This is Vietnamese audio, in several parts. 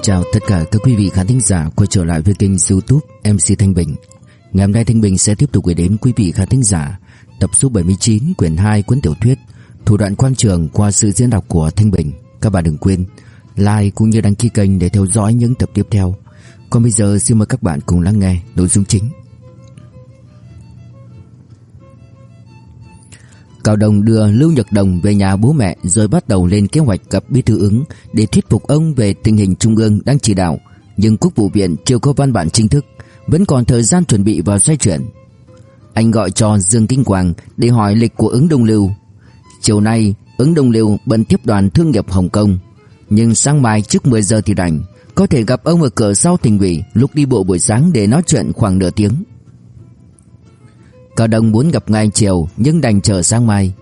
Xin chào tất cả các quý vị khán thính giả quay trở lại với kênh youtube MC Thanh Bình. Ngày hôm nay Thanh Bình sẽ tiếp tục gửi đến quý vị khán thính giả Tập số 79 quyển 2 cuốn tiểu thuyết Thủ đoạn quan trường qua sự diễn đọc của Thanh Bình. Các bạn đừng quên like cũng như đăng ký kênh để theo dõi những tập tiếp theo. Còn bây giờ xin mời các bạn cùng lắng nghe nội dung chính. Cao Đồng đưa Lưu Nhật Đồng về nhà bố mẹ rồi bắt đầu lên kế hoạch gặp Bí thư ứng để thuyết phục ông về tình hình trung ương đang chỉ đạo. Nhưng Quốc vụ viện chưa có văn bản chính thức, vẫn còn thời gian chuẩn bị và xoay chuyển. Anh gọi cho Dương Kinh Quang để hỏi lịch của ứng Đông Lưu. Chiều nay, ứng Đông Lưu bận tiếp đoàn thương nghiệp Hồng Kông, nhưng sáng mai trước 10 giờ thì rảnh, có thể gặp ông ở cửa sau tỉnh ủy lúc đi bộ buổi sáng để nói chuyện khoảng nửa tiếng. Cao Đông muốn gặp ngay chiều nhưng đành chờ sáng mai.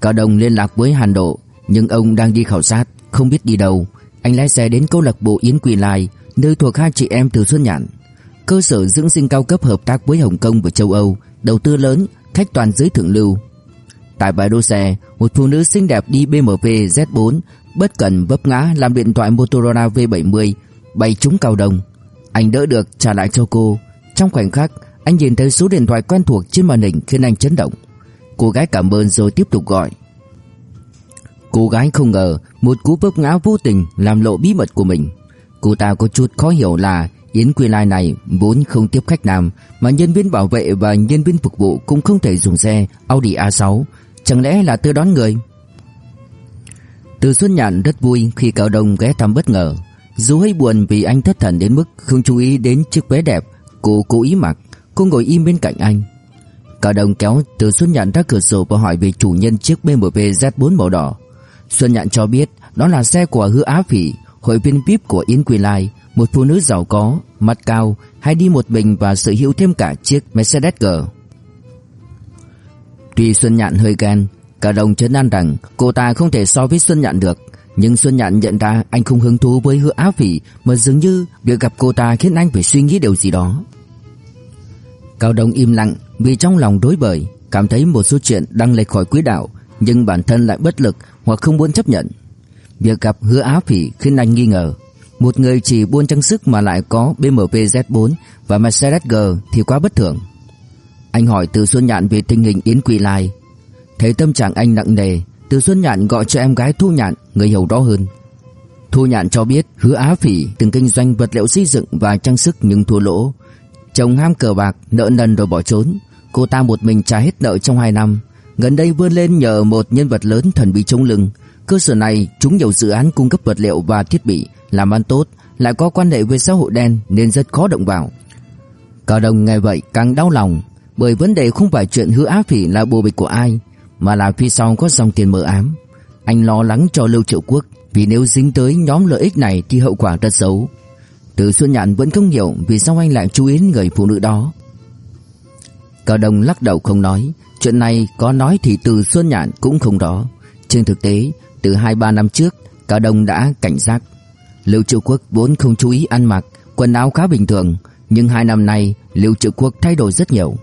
Cao Đông liên lạc với Hàn Độ nhưng ông đang đi khảo sát, không biết đi đâu. Anh lái xe đến câu lạc bộ Yến Quỳ Lai, nơi thuộc hai chị em từ Xuân Nhạn. Cơ sở dưỡng sinh cao cấp hợp tác với Hồng Kông và châu Âu, đầu tư lớn, khách toàn giới thượng lưu. Tại bãi đỗ xe, một phụ nữ xinh đẹp đi BMW Z4 bất cẩn vấp ngã làm điện thoại Motorola V70 bay trúng Cao Đông. Anh đỡ được trả lại cho cô. Trong khoảnh khắc, anh nhìn thấy số điện thoại quen thuộc trên màn hình khiến anh chấn động. Cô gái cảm ơn rồi tiếp tục gọi. Cô gái không ngờ một cú vấp ngã vô tình làm lộ bí mật của mình. Cô ta có chút khó hiểu là Yến Quy Lai này vốn không tiếp khách nam mà nhân viên bảo vệ và nhân viên phục vụ cũng không thể dùng xe Audi A6. Chẳng lẽ là tư đón người? Từ Xuân Nhạn rất vui khi Cao Đông ghé thăm bất ngờ. Dù hơi buồn vì anh thất thần đến mức không chú ý đến chiếc váy đẹp cô cố ý mặc. Cô ngồi im bên cạnh anh. Cả đồng kéo từ Xuân Nhạn ra cửa sổ và hỏi về chủ nhân chiếc BMW Z4 màu đỏ. Xuân Nhạn cho biết Đó là xe của Hứa Á Phỉ Hội viên VIP của Yến Quỳ Lai Một phụ nữ giàu có, mặt cao Hay đi một mình và sở hữu thêm cả chiếc Mercedes G. Tuy Xuân Nhạn hơi ghen Cả đồng chấn an rằng Cô ta không thể so với Xuân Nhạn được Nhưng Xuân Nhạn nhận ra anh không hứng thú với Hứa áo Phỉ Mà dường như việc gặp cô ta khiến anh phải suy nghĩ điều gì đó. Cao Đông im lặng vì trong lòng đối bời, cảm thấy một số chuyện đang lệch khỏi quỹ đạo, nhưng bản thân lại bất lực hoặc không muốn chấp nhận. Việc gặp Hứa Á Phỉ khiến anh nghi ngờ, một người chỉ buôn trang sức mà lại có BMW Z4 và Mercedes G thì quá bất thường. Anh hỏi Từ Xuân Nhạn về tình hình Yến Quỳ Lai. Thấy tâm trạng anh nặng nề, Từ Xuân Nhạn gọi cho em gái Thu Nhạn, người hiểu rõ hơn. Thu Nhạn cho biết Hứa Á Phỉ từng kinh doanh vật liệu xây dựng và trang sức nhưng thua lỗ, Chồng ham cờ bạc, nợ nần rồi bỏ trốn. Cô ta một mình trả hết nợ trong 2 năm. Gần đây vươn lên nhờ một nhân vật lớn thần bí chống lưng. Cơ sở này trúng nhiều dự án cung cấp vật liệu và thiết bị, làm ăn tốt, lại có quan hệ với xã hội đen nên rất khó động vào. Cao Đông nghe vậy càng đau lòng, bởi vấn đề không phải chuyện hứa á phỉ là bồ bịch của ai, mà là phía sau có dòng tiền mờ ám. Anh lo lắng cho Lưu Triệu Quốc, vì nếu dính tới nhóm lợi ích này thì hậu quả rất xấu. Từ Xuân Nhạn vẫn không hiểu vì sao anh lại chú ý người phụ nữ đó. Cao Đông lắc đầu không nói, chuyện này có nói thì Từ Xuân Nhạn cũng không rõ. Trên thực tế, từ 2-3 năm trước, Cao Đông đã cảnh giác. Lưu Triệu Quốc vốn không chú ý ăn mặc, quần áo khá bình thường, nhưng hai năm nay Lưu Triệu Quốc thay đổi rất nhiều.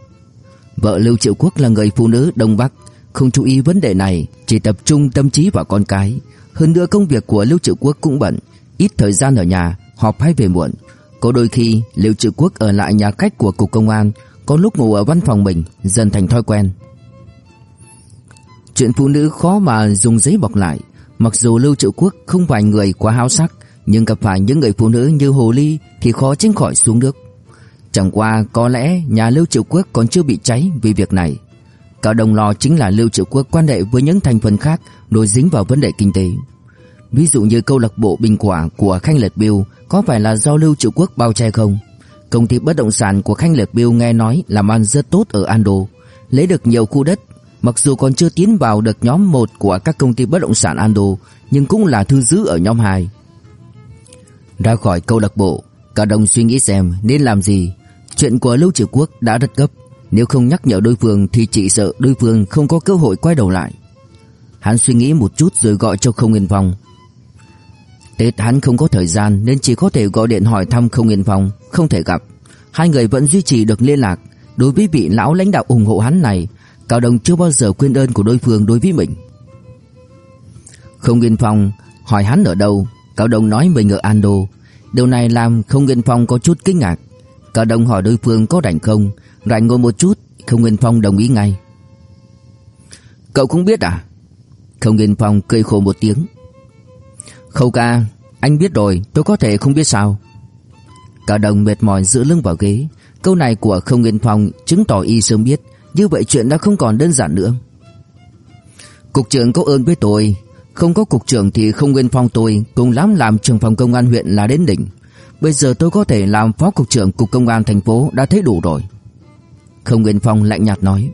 Vợ Lưu Triệu Quốc là người phụ nữ Đông Bắc, không chú ý vấn đề này, chỉ tập trung tâm trí vào con cái. Hơn nữa công việc của Lưu Triệu Quốc cũng bận, ít thời gian ở nhà, họp hay về muộn. Có đôi khi Lưu Trự Quốc ở lại nhà khách của cục công an, có lúc ngủ ở văn phòng mình, dần thành thói quen. Chuyện phụ nữ khó mà dùng giấy bọc lại, mặc dù Lưu Triệu Quốc không phải người quá háo sắc, nhưng gặp phải những người phụ nữ như Hồ Ly thì khó tránh khỏi xuống nước. Chẳng qua có lẽ nhà Lưu Triệu Quốc còn chưa bị cháy vì việc này. Cả đồng lo chính là Lưu Triệu Quốc quan hệ với những thành phần khác đối dính vào vấn đề kinh tế. Ví dụ như câu lạc bộ Bình Quả của Khanh Lật Biêu có phải là do Lưu Triệu Quốc bao che không? Công ty bất động sản của Khanh Lật Biêu nghe nói làm ăn rất tốt ở Ando, lấy được nhiều khu đất, mặc dù còn chưa tiến vào được nhóm 1 của các công ty bất động sản Ando, nhưng cũng là thư giữ ở nhóm 2. Ra khỏi câu lạc bộ, cả đồng suy nghĩ xem nên làm gì. Chuyện của Lưu Triệu Quốc đã rất gấp, nếu không nhắc nhở đối phương thì chỉ sợ đối phương không có cơ hội quay đầu lại. Hắn suy nghĩ một chút rồi gọi cho Không Nguyên Phong. Tết hắn không có thời gian nên chỉ có thể gọi điện hỏi thăm Không Yên Phong, không thể gặp. Hai người vẫn duy trì được liên lạc. Đối với vị lão lãnh đạo ủng hộ hắn này, Cao Đồng chưa bao giờ quên ơn của đối phương đối với mình. Không Yên Phong hỏi hắn ở đâu, Cao Đông nói mình ở Ando Điều này làm không yên Phong có chút kinh ngạc. Cao Đông hỏi đối phương có rảnh không? Rảnh ngồi một chút Không yên Phong đồng ý ngay. Cậu cũng biết à? Không yên Phong cười khổ một tiếng. Khâu ca, Anh biết rồi, tôi có thể không biết sao. Cả đồng mệt mỏi dựa lưng vào ghế. Câu này của Không Nguyên Phong chứng tỏ y sớm biết. Như vậy chuyện đã không còn đơn giản nữa. Cục trưởng có ơn với tôi. Không có cục trưởng thì không nguyên phong tôi Cùng lắm làm trưởng phòng công an huyện là đến đỉnh. Bây giờ tôi có thể làm phó cục trưởng cục công an thành phố đã thấy đủ rồi. Không nguyên phong lạnh nhạt nói.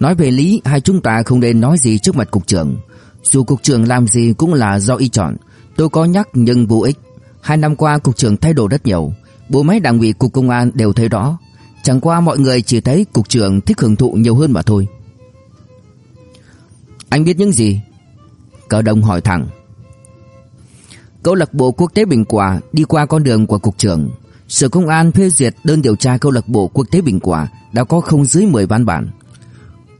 Nói về lý, hai chúng ta không nên nói gì trước mặt cục trưởng. Dù cục trưởng làm gì cũng là do y chọn Tôi có nhắc nhưng vô ích Hai năm qua cục trưởng thay đổi rất nhiều Bộ máy đảng ủy cục công an đều thấy rõ Chẳng qua mọi người chỉ thấy cục trưởng thích hưởng thụ nhiều hơn mà thôi anh biết những gì? Cờ đồng hỏi thẳng. Câu lạc bộ quốc tế Bình Quả đi qua con đường của cục trưởng. Sở Công an phê duyệt đơn điều tra câu lạc bộ quốc tế Bình Quả đã có không dưới 10 văn bản.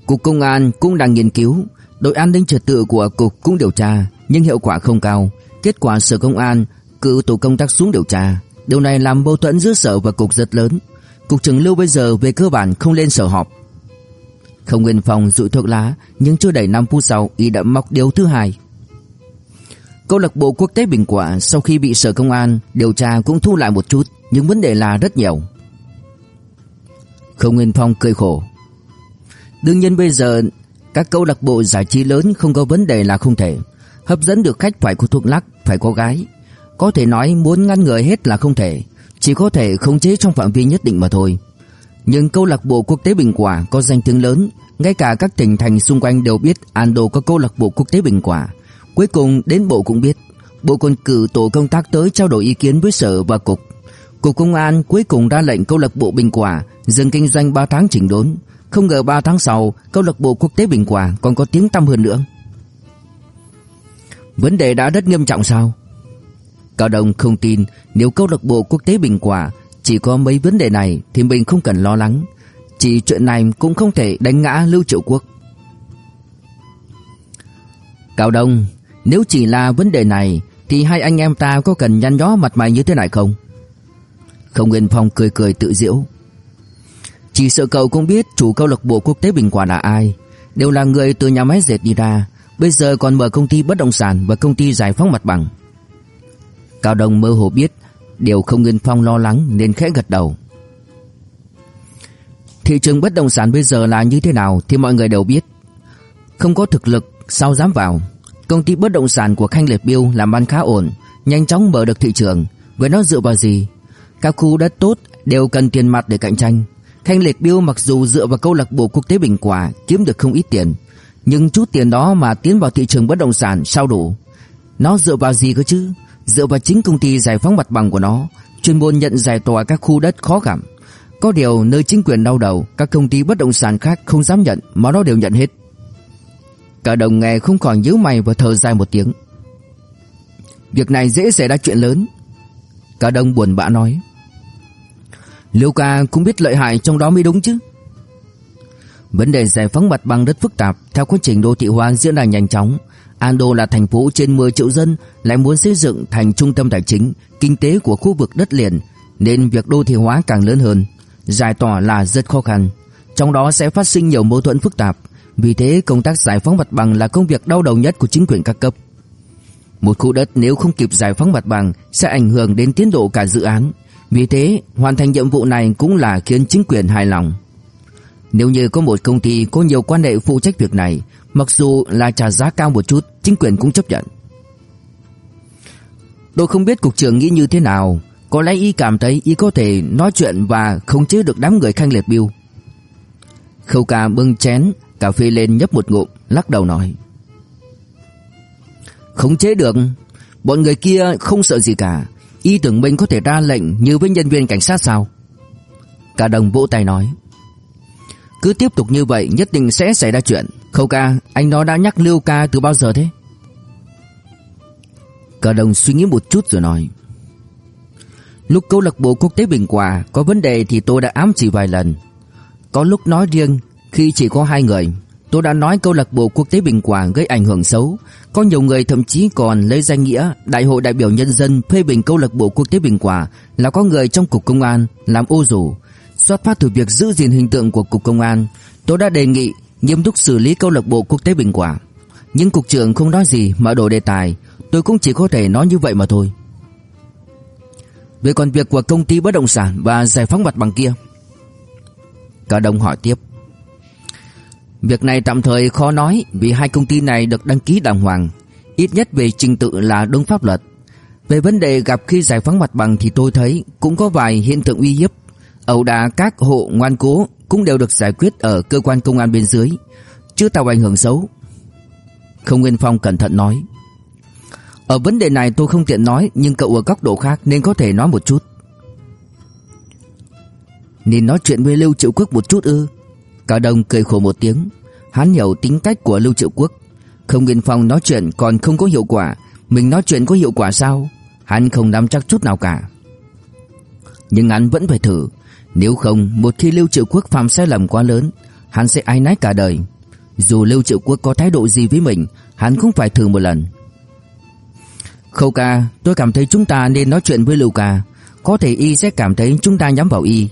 Cục Công an cũng đang nghiên cứu, đội an ninh trật tự của cục cũng điều tra, nhưng hiệu quả không cao. Kết quả Sở Công an cử tổ công tác xuống điều tra. Điều này làm mâu thuẫn giữa sở và cục rất lớn. Cục trưởng Lưu bây giờ về cơ bản không lên sở họp, không Nguyên Phong rụi thuốc lá, nhưng chưa đầy 5 phút sau y đã móc điều thứ hai. Câu lạc bộ quốc tế Bình Quả sau khi bị sở công an điều tra cũng thu lại một chút, nhưng vấn đề là rất nhiều. Không Nguyên Phong cười khổ. Đương nhiên bây giờ các câu lạc bộ giải trí lớn không có vấn đề là không thể. Hấp dẫn được khách phải có thuốc lắc, phải có gái. Có thể nói muốn ngăn người hết là không thể, chỉ có thể khống chế trong phạm vi nhất định mà thôi. Nhưng câu lạc bộ quốc tế Bình Quả có danh tiếng lớn, ngay cả các tỉnh thành xung quanh đều biết Ando có câu lạc bộ quốc tế Bình Quả. Cuối cùng đến bộ cũng biết, bộ còn cử tổ công tác tới trao đổi ý kiến với sở và cục. Cục công an cuối cùng ra lệnh câu lạc bộ Bình Quả dừng kinh doanh 3 tháng chỉnh đốn. Không ngờ 3 tháng sau, câu lạc bộ quốc tế Bình Quả còn có tiếng tăm hơn nữa. Vấn đề đã rất nghiêm trọng sao? Cao Đông không tin nếu câu lạc bộ quốc tế Bình Quả chỉ có mấy vấn đề này thì mình không cần lo lắng. Chỉ chuyện này cũng không thể đánh ngã Lưu Triệu Quốc. Cao Đông, nếu chỉ là vấn đề này thì hai anh em ta có cần nhăn nhó mặt mày như thế này không? Không Nguyên Phong cười cười tự giễu chỉ sợ cậu cũng biết chủ câu lạc bộ quốc tế Bình Quả là ai, đều là người từ nhà máy dệt đi ra, bây giờ còn mở công ty bất động sản và công ty giải phóng mặt bằng. Cao Đông mơ hồ biết Điều không Nguyên Phong lo lắng nên khẽ gật đầu. Thị trường bất động sản bây giờ là như thế nào thì mọi người đều biết. Không có thực lực sao dám vào? Công ty bất động sản của Khanh Liệt Biêu làm ăn khá ổn Nhanh chóng mở được thị trường. Với nó dựa vào gì? Các khu đất tốt đều cần tiền mặt để cạnh tranh. Khanh Liệt Biêu mặc dù dựa vào câu lạc bộ quốc tế Bình Quả kiếm được không ít tiền Nhưng chút tiền đó mà tiến vào thị trường bất động sản sao đủ Nó dựa vào gì cơ chứ dựa vào chính công ty giải phóng mặt bằng của nó, chuyên môn nhận giải tỏa các khu đất khó khăn. Có điều nơi chính quyền đau đầu, các công ty bất động sản khác không dám nhận mà nó đều nhận hết. Cả đồng nghe không còn nhíu mày và thở dài một tiếng. Việc này dễ xảy ra chuyện lớn. Cả đồng buồn bã nói. Liêu ca cũng biết lợi hại trong đó mới đúng chứ. Vấn đề giải phóng mặt bằng rất phức tạp, theo quá trình đô thị hóa diễn ra nhanh chóng, Ando là thành phố trên 10 triệu dân lại muốn xây dựng thành trung tâm tài chính, kinh tế của khu vực đất liền nên việc đô thị hóa càng lớn hơn, giải tỏa là rất khó khăn. Trong đó sẽ phát sinh nhiều mâu thuẫn phức tạp, vì thế công tác giải phóng mặt bằng là công việc đau đầu nhất của chính quyền các cấp. Một khu đất nếu không kịp giải phóng mặt bằng sẽ ảnh hưởng đến tiến độ cả dự án, vì thế hoàn thành nhiệm vụ này cũng là khiến chính quyền hài lòng. Nếu như có một công ty có nhiều quan hệ phụ trách việc này, mặc dù là trả giá cao một chút, chính quyền cũng chấp nhận. Tôi không biết cục trưởng nghĩ như thế nào, có lẽ y cảm thấy y có thể nói chuyện và không chế được đám người khanh liệt biêu. Khâu ca bưng chén cà phê lên nhấp một ngụm, lắc đầu nói: "Không chế được, bọn người kia không sợ gì cả, y tưởng mình có thể ra lệnh như với nhân viên cảnh sát sao?" Cả đồng vỗ tay nói: cứ tiếp tục như vậy nhất định sẽ xảy ra chuyện. Khâu ca, anh nó đã nhắc Lưu ca từ bao giờ thế? Cả đồng suy nghĩ một chút rồi nói. Lúc câu lạc bộ quốc tế Bình quà Có vấn đề thì tôi đã ám chỉ vài lần. Có lúc nói riêng Khi chỉ có hai người. Tôi đã nói câu lạc bộ quốc tế Bình Quả gây ảnh hưởng xấu, có nhiều người thậm chí còn lấy danh nghĩa Đại hội đại biểu nhân dân phê bình câu lạc bộ quốc tế Bình Quả là có người trong cục công an làm ô dù Xuất phát từ việc giữ gìn hình tượng của cục công an, tôi đã đề nghị nghiêm túc xử lý câu lạc bộ quốc tế Bình Quả. Nhưng cục trưởng không nói gì mà đổi đề tài, tôi cũng chỉ có thể nói như vậy mà thôi. Về còn việc của công ty bất động sản và giải phóng mặt bằng kia. Cả đồng hỏi tiếp. Việc này tạm thời khó nói vì hai công ty này được đăng ký đàng hoàng, ít nhất về trình tự là đúng pháp luật. Về vấn đề gặp khi giải phóng mặt bằng thì tôi thấy cũng có vài hiện tượng uy hiếp. Ẩu đả các hộ ngoan cố cũng đều được giải quyết ở cơ quan công an bên dưới, chưa tạo ảnh hưởng xấu. Không Nguyên Phong cẩn thận nói. Ở vấn đề này tôi không tiện nói nhưng cậu ở góc độ khác nên có thể nói một chút. Nên nói chuyện với Lưu Triệu Quốc một chút ư? Cả đồng cười khổ một tiếng. Hắn hiểu tính cách của Lưu Triệu Quốc. Không Nguyên Phong nói chuyện còn không có hiệu quả. Mình nói chuyện có hiệu quả sao? Hắn không nắm chắc chút nào cả. Nhưng hắn vẫn phải thử. Nếu không, một khi Lưu Triệu Quốc phạm sai lầm quá lớn, Hắn sẽ ai nái cả đời. Dù Lưu Triệu Quốc có thái độ gì với mình, Hắn cũng phải thử một lần. Khâu ca, Tôi cảm thấy chúng ta nên nói chuyện với Lưu ca. Có thể y sẽ cảm thấy chúng ta nhắm vào y.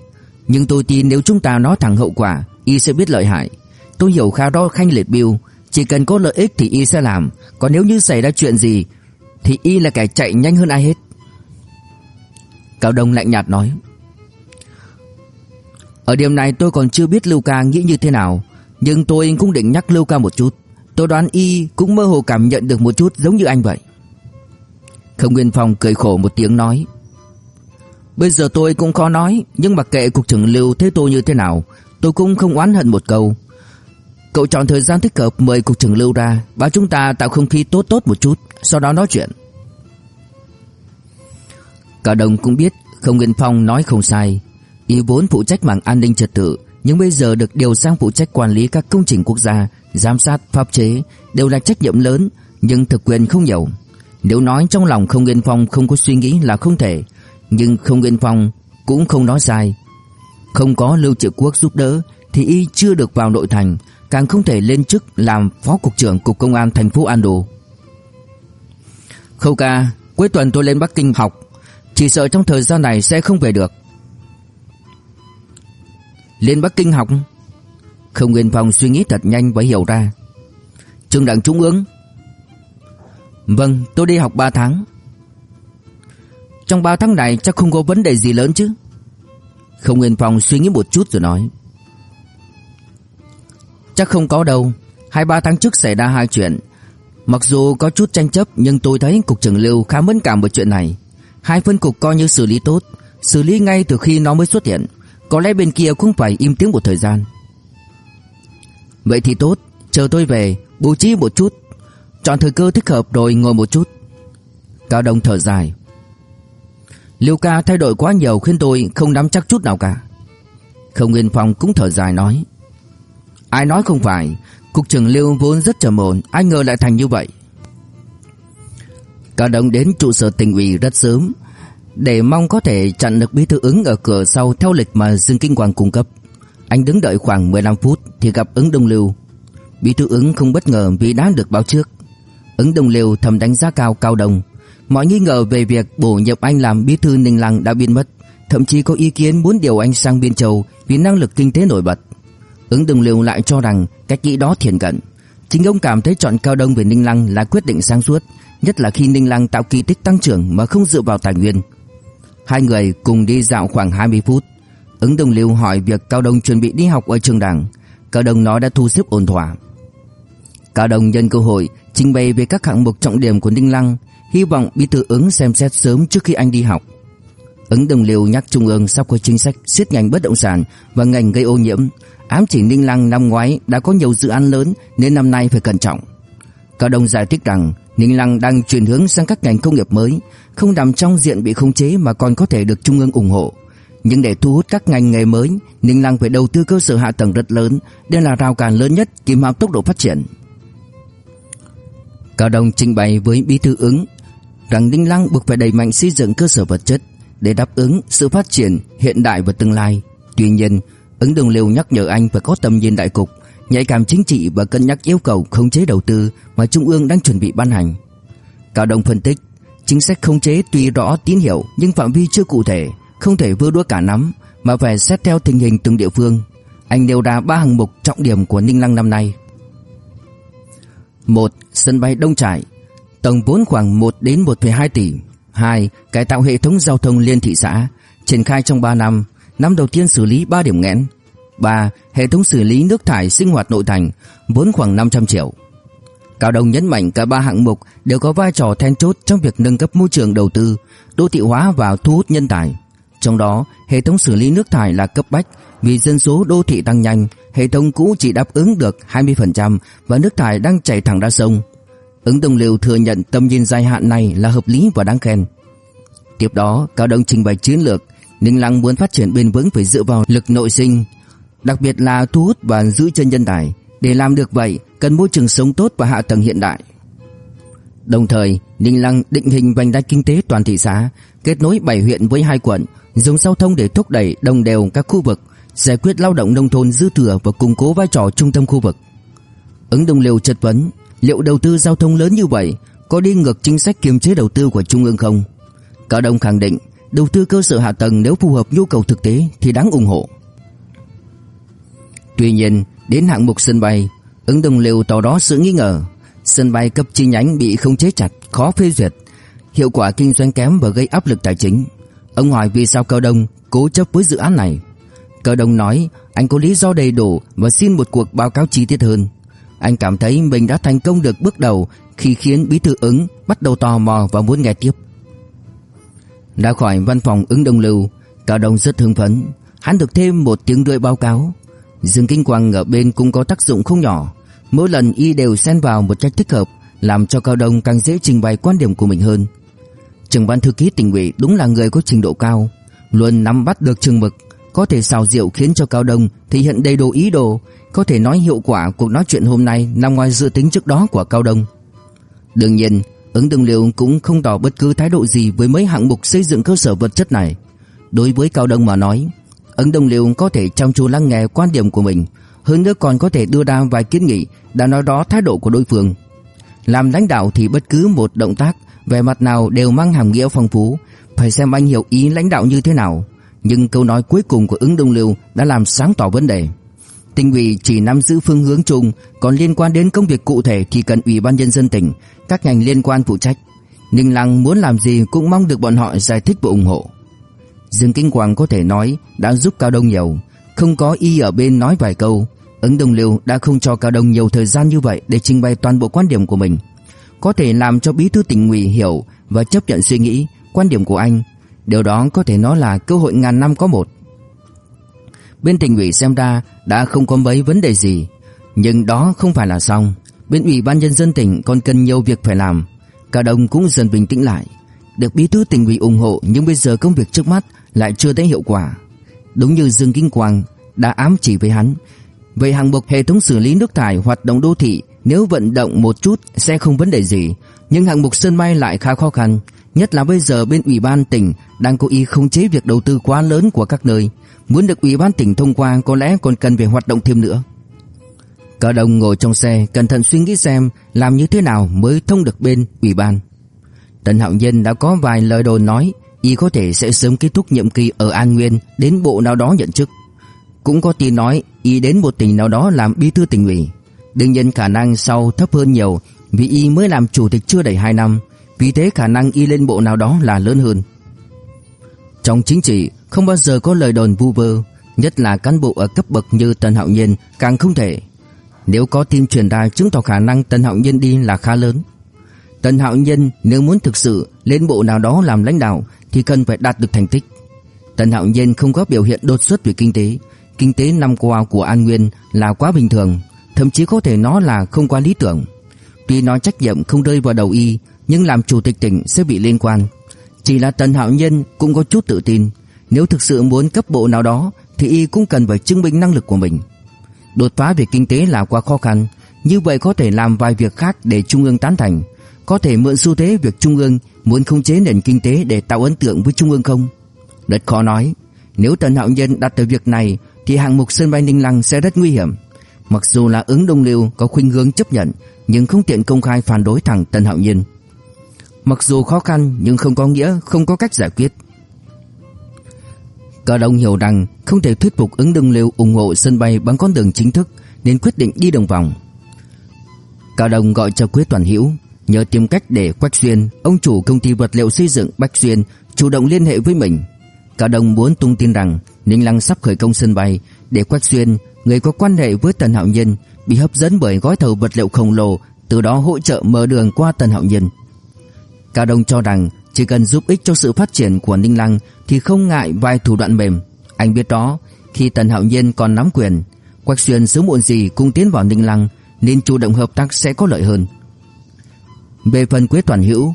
Nhưng tôi tin nếu chúng ta nói thẳng hậu quả y sẽ biết lợi hại. Tôi hiểu khá rõ Khanh Liệt Biêu, chỉ cần có lợi ích thì y sẽ làm, còn nếu như xảy ra chuyện gì thì y là kẻ chạy nhanh hơn ai hết. Cao Đông lạnh nhạt nói. Ở điểm này tôi còn chưa biết Lưu Ca nghĩ như thế nào, nhưng tôi cũng định nhắc Lưu Ca một chút. Tôi đoán y cũng mơ hồ cảm nhận được một chút giống như anh vậy. Không Nguyên Phong cười khổ một tiếng nói. Bây giờ tôi cũng khó nói, nhưng mặc kệ cục trưởng Lưu thế tôi như thế nào, Tôi cũng không oán hận một câu. Cậu chọn thời gian thích hợp mời cục trưởng lưu ra và chúng ta tạo không khí tốt tốt một chút Sau đó nói chuyện. Cả đồng cũng biết Không Nguyên Phong nói không sai. Y vốn phụ trách mảng an ninh trật tự Nhưng bây giờ được điều sang phụ trách quản lý các công trình quốc gia Giám sát, pháp chế Đều là trách nhiệm lớn Nhưng thực quyền không nhiều. Nếu nói trong lòng không Nguyên Phong không có suy nghĩ là không thể Nhưng không Nguyên Phong cũng không nói sai không có Lưu Triệu Quốc giúp đỡ thì y chưa được vào nội thành, càng không thể lên chức làm phó cục trưởng cục công an thành phố An Đô. Khâu ca, cuối tuần tôi lên Bắc Kinh học, chỉ sợ trong thời gian này sẽ không về được. Lên Bắc Kinh học? Không Nguyên Phong suy nghĩ thật nhanh và hiểu ra. Trường đảng Trung ương? Vâng, tôi đi học 3 tháng. Trong 3 tháng này chắc không có vấn đề gì lớn chứ? Không Nguyên Phong suy nghĩ một chút rồi nói. Chắc không có đâu. Hai ba tháng trước xảy ra hai chuyện. Mặc dù có chút tranh chấp, Nhưng tôi thấy cục trưởng Lưu khá mẫn cảm với chuyện này. Hai phân cục coi như xử lý tốt. Xử lý ngay từ khi nó mới xuất hiện. Có lẽ bên kia cũng phải im tiếng một thời gian. Vậy thì tốt. Chờ tôi về, Bố trí một chút. Chọn thời cơ thích hợp rồi ngồi một chút. Cao Đông thở dài. Liêu ca thay đổi quá nhiều khiến tôi không nắm chắc chút nào cả. Không Nguyên Phong cũng thở dài nói. Ai nói không phải, cục trưởng Liêu vốn rất trầm ổn, ai ngờ lại thành như vậy. Cả đồng đến trụ sở tỉnh ủy rất sớm, để mong có thể chặn được bí thư ứng ở cửa sau theo lịch mà Dương Kinh Quang cung cấp. Anh đứng đợi khoảng 15 phút thì gặp ứng Đông Lưu. Bí thư ứng không bất ngờ vì đã được báo trước. Ứng Đông Lưu thầm đánh giá cao Cao Đồng, Mọi nghi ngờ về việc bổ nhiệm anh làm bí thư Ninh Lăng đã biến mất, thậm chí có ý kiến muốn điều anh sang Biên Châu vì năng lực kinh tế nổi bật. Ứng Đường Liêu lại cho rằng cách nghĩ đó thiển cận. Chính ông cảm thấy chọn Cao Đông về Ninh Lăng là quyết định sáng suốt, nhất là khi Ninh Lăng tạo kỳ tích tăng trưởng mà không dựa vào tài nguyên. Hai người cùng đi dạo khoảng 20 phút. Ứng Đồng Liêu hỏi việc Cao Đông chuẩn bị đi học ở trường đảng. Cao Đông nói đã thu xếp ổn thỏa. Cao Đông nhân cơ hội trình bày về các hạng mục trọng điểm của Ninh Lăng, hy vọng bí thư ứng xem xét sớm trước khi anh đi học. Ứng Đồng liều nhắc Trung ương sắp có chính sách siết ngành bất động sản và ngành gây ô nhiễm, ám chỉ Ninh Lăng năm ngoái đã có nhiều dự án lớn nên năm nay phải cẩn trọng. Cao Đông giải thích rằng Ninh Lăng đang chuyển hướng sang các ngành công nghiệp mới, không nằm trong diện bị khống chế mà còn có thể được Trung ương ủng hộ. Nhưng để thu hút các ngành nghề mới, Ninh Lăng phải đầu tư cơ sở hạ tầng rất lớn, đây là rào cản lớn nhất kìm hãm tốc độ phát triển. Cao Đông trình bày với bí thư ứng rằng Ninh Lăng buộc phải đẩy mạnh xây dựng cơ sở vật chất để đáp ứng sự phát triển hiện đại và tương lai. Tuy nhiên, ứng đồng liều nhắc nhở anh phải có tầm nhìn đại cục, nhạy cảm chính trị và cân nhắc yêu cầu khống chế đầu tư mà Trung ương đang chuẩn bị ban hành. Cao Đông phân tích, chính sách khống chế tuy rõ tín hiệu nhưng phạm vi chưa cụ thể, không thể vơ đũa cả nắm mà phải xét theo tình hình từng địa phương. Anh nêu ra ba hạng mục trọng điểm của Ninh Lăng năm nay. 1. Sân bay Đông Trải Tổng vốn khoảng 1 đến 1,2 tỷ 2. Cải tạo hệ thống giao thông liên thị xã Triển khai trong 3 năm Năm đầu tiên xử lý 3 điểm nghẽn 3. Hệ thống xử lý nước thải sinh hoạt nội thành Vốn khoảng 500 triệu Cao Đông nhấn mạnh cả ba hạng mục đều có vai trò then chốt trong việc nâng cấp môi trường đầu tư, đô thị hóa và thu hút nhân tài. Trong đó, hệ thống xử lý nước thải là cấp bách vì dân số đô thị tăng nhanh, hệ thống cũ chỉ đáp ứng được 20% và nước thải đang chảy thẳng ra sông. Ứng Đông Liêu thừa nhận tầm nhìn dài hạn này là hợp lý và đáng khen. Tiếp đó, Cao Đông trình bày chiến lược, Ninh Lăng muốn phát triển bền vững phải dựa vào lực nội sinh, đặc biệt là thu hút và giữ chân nhân tài. Để làm được vậy, cần môi trường sống tốt và hạ tầng hiện đại. Đồng thời, Ninh Lăng định hình vành đai kinh tế toàn thị xã, kết nối 7 huyện với hai quận, dùng giao thông để thúc đẩy đồng đều các khu vực, giải quyết lao động nông thôn dư thừa và củng cố vai trò trung tâm khu vực. Ứng Đông Liêu chất vấn, liệu đầu tư giao thông lớn như vậy có đi ngược chính sách kiềm chế đầu tư của trung ương không? Cao Đông khẳng định, đầu tư cơ sở hạ tầng nếu phù hợp nhu cầu thực tế thì đáng ủng hộ. Tuy nhiên, đến hạng mục sân bay, ứng đồng liều tỏ đó sự nghi ngờ, sân bay cấp chi nhánh bị không chế chặt, khó phê duyệt, hiệu quả kinh doanh kém và gây áp lực tài chính. Ông hỏi vì sao Cao Đông cố chấp với dự án này. Cao Đông nói anh có lý do đầy đủ và xin một cuộc báo cáo chi tiết hơn. Anh cảm thấy mình đã thành công được bước đầu khi khiến bí thư ứng bắt đầu tò mò và muốn nghe tiếp. Ra khỏi văn phòng ứng đông lưu, Cao Đông rất hưng phấn. Hắn được thêm một tiếng rưỡi báo cáo. Dương Kinh Quang ở bên cũng có tác dụng không nhỏ. Mỗi lần y đều xen vào một cách thích hợp, làm cho Cao Đông càng dễ trình bày quan điểm của mình hơn. Trưởng ban thư ký tỉnh ủy đúng là người có trình độ cao, luôn nắm bắt được trường mực, có thể xào rượu khiến cho Cao Đông thể hiện đầy đủ ý đồ, có thể nói hiệu quả cuộc nói chuyện hôm nay nằm ngoài dự tính trước đó của Cao Đông. Đương nhiên, ứng Đường Liêu cũng không tỏ bất cứ thái độ gì với mấy hạng mục xây dựng cơ sở vật chất này. Đối với Cao Đông mà nói, ứng Đường Liêu có thể chăm chú lắng nghe quan điểm của mình, hơn nữa còn có thể đưa ra vài kiến nghị đã nói đó thái độ của đối phương. Làm lãnh đạo thì bất cứ một động tác về mặt nào đều mang hàm nghĩa phong phú, phải xem anh hiểu ý lãnh đạo như thế nào. Nhưng câu nói cuối cùng của ứng đông liêu đã làm sáng tỏ vấn đề. Tỉnh ủy chỉ nắm giữ phương hướng chung, còn liên quan đến công việc cụ thể thì cần ủy ban nhân dân tỉnh, các ngành liên quan phụ trách. Ninh Lăng muốn làm gì cũng mong được bọn họ giải thích và ủng hộ. Dương Kinh Quang có thể nói đã giúp Cao Đông nhiều, không có y ở bên nói vài câu, ứng đồng liêu đã không cho Cao Đông nhiều thời gian như vậy để trình bày toàn bộ quan điểm của mình có thể làm cho bí thư tỉnh ủy hiểu và chấp nhận suy nghĩ, quan điểm của anh. Điều đó có thể nói là cơ hội ngàn năm có một. Bên tỉnh ủy xem ra đã không có mấy vấn đề gì, nhưng đó không phải là xong. Bên ủy ban nhân dân tỉnh còn cần nhiều việc phải làm. Cả đồng cũng dần bình tĩnh lại. Được bí thư tỉnh ủy ủng hộ nhưng bây giờ công việc trước mắt lại chưa thấy hiệu quả. Đúng như Dương Kinh Quang đã ám chỉ với hắn. Về hàng mục hệ thống xử lý nước thải hoạt động đô thị nếu vận động một chút sẽ không vấn đề gì, nhưng hạng mục sân bay lại khá khó khăn, nhất là bây giờ bên ủy ban tỉnh đang cố ý khống chế việc đầu tư quá lớn của các nơi, muốn được ủy ban tỉnh thông qua có lẽ còn cần phải hoạt động thêm nữa. Cao đồng ngồi trong xe cẩn thận suy nghĩ xem làm như thế nào mới thông được bên ủy ban. Tần Hạo Nhân đã có vài lời đồn nói y có thể sẽ sớm kết thúc nhiệm kỳ ở An Nguyên đến bộ nào đó nhận chức. Cũng có tin nói y đến một tỉnh nào đó làm bí thư tỉnh ủy. Đương nhiên khả năng sau thấp hơn nhiều vì y mới làm chủ tịch chưa đầy 2 năm, vì thế khả năng y lên bộ nào đó là lớn hơn. Trong chính trị không bao giờ có lời đồn vu vơ, nhất là cán bộ ở cấp bậc như Tần Hạo Nhiên càng không thể. Nếu có tin truyền ra chứng tỏ khả năng Tần Hạo Nhiên đi là khá lớn. Tần Hạo Nhiên nếu muốn thực sự lên bộ nào đó làm lãnh đạo thì cần phải đạt được thành tích. Tần Hạo Nhiên không có biểu hiện đột xuất về kinh tế, kinh tế năm qua của An Nguyên là quá bình thường, thậm chí có thể nói là không quá lý tưởng. Tuy nói trách nhiệm không rơi vào đầu y, nhưng làm chủ tịch tỉnh sẽ bị liên quan. Chỉ là Tần Hạo Nhân cũng có chút tự tin, nếu thực sự muốn cấp bộ nào đó thì y cũng cần phải chứng minh năng lực của mình. Đột phá về kinh tế là quá khó khăn, như vậy có thể làm vài việc khác để trung ương tán thành, có thể mượn xu thế việc trung ương muốn khống chế nền kinh tế để tạo ấn tượng với trung ương không? Rất khó nói, nếu Tần Hạo Nhân đặt tới việc này thì hạng mục sân bay Ninh Lăng sẽ rất nguy hiểm. Mặc dù là ứng đông liêu có khuynh hướng chấp nhận Nhưng không tiện công khai phản đối thẳng Tần Hạo nhân. Mặc dù khó khăn nhưng không có nghĩa không có cách giải quyết Cả đồng hiểu rằng không thể thuyết phục ứng đông liệu ủng hộ sân bay bằng con đường chính thức, Nên quyết định đi đồng vòng. Cả đồng gọi cho Quế Toàn Hữu, Nhờ tìm cách để Quách Xuyên Ông chủ công ty vật liệu xây dựng Bách Xuyên Chủ động liên hệ với mình. Cả đồng muốn tung tin rằng Ninh Lăng sắp khởi công sân bay, Để Quách Xuyên Người có quan hệ với Tần Hạo Nhân Bị hấp dẫn bởi gói thầu vật liệu khổng lồ, Từ đó hỗ trợ mở đường qua Tần Hạo Nhân Cả đồng cho rằng chỉ cần giúp ích cho sự phát triển của Ninh Lăng Thì không ngại vài thủ đoạn mềm Anh biết đó Khi Tần Hạo Nhiên còn nắm quyền Quách Xuyên sớm muộn gì cũng tiến vào Ninh Lăng Nên chủ động hợp tác sẽ có lợi hơn về phần Quế Toàn Hữu,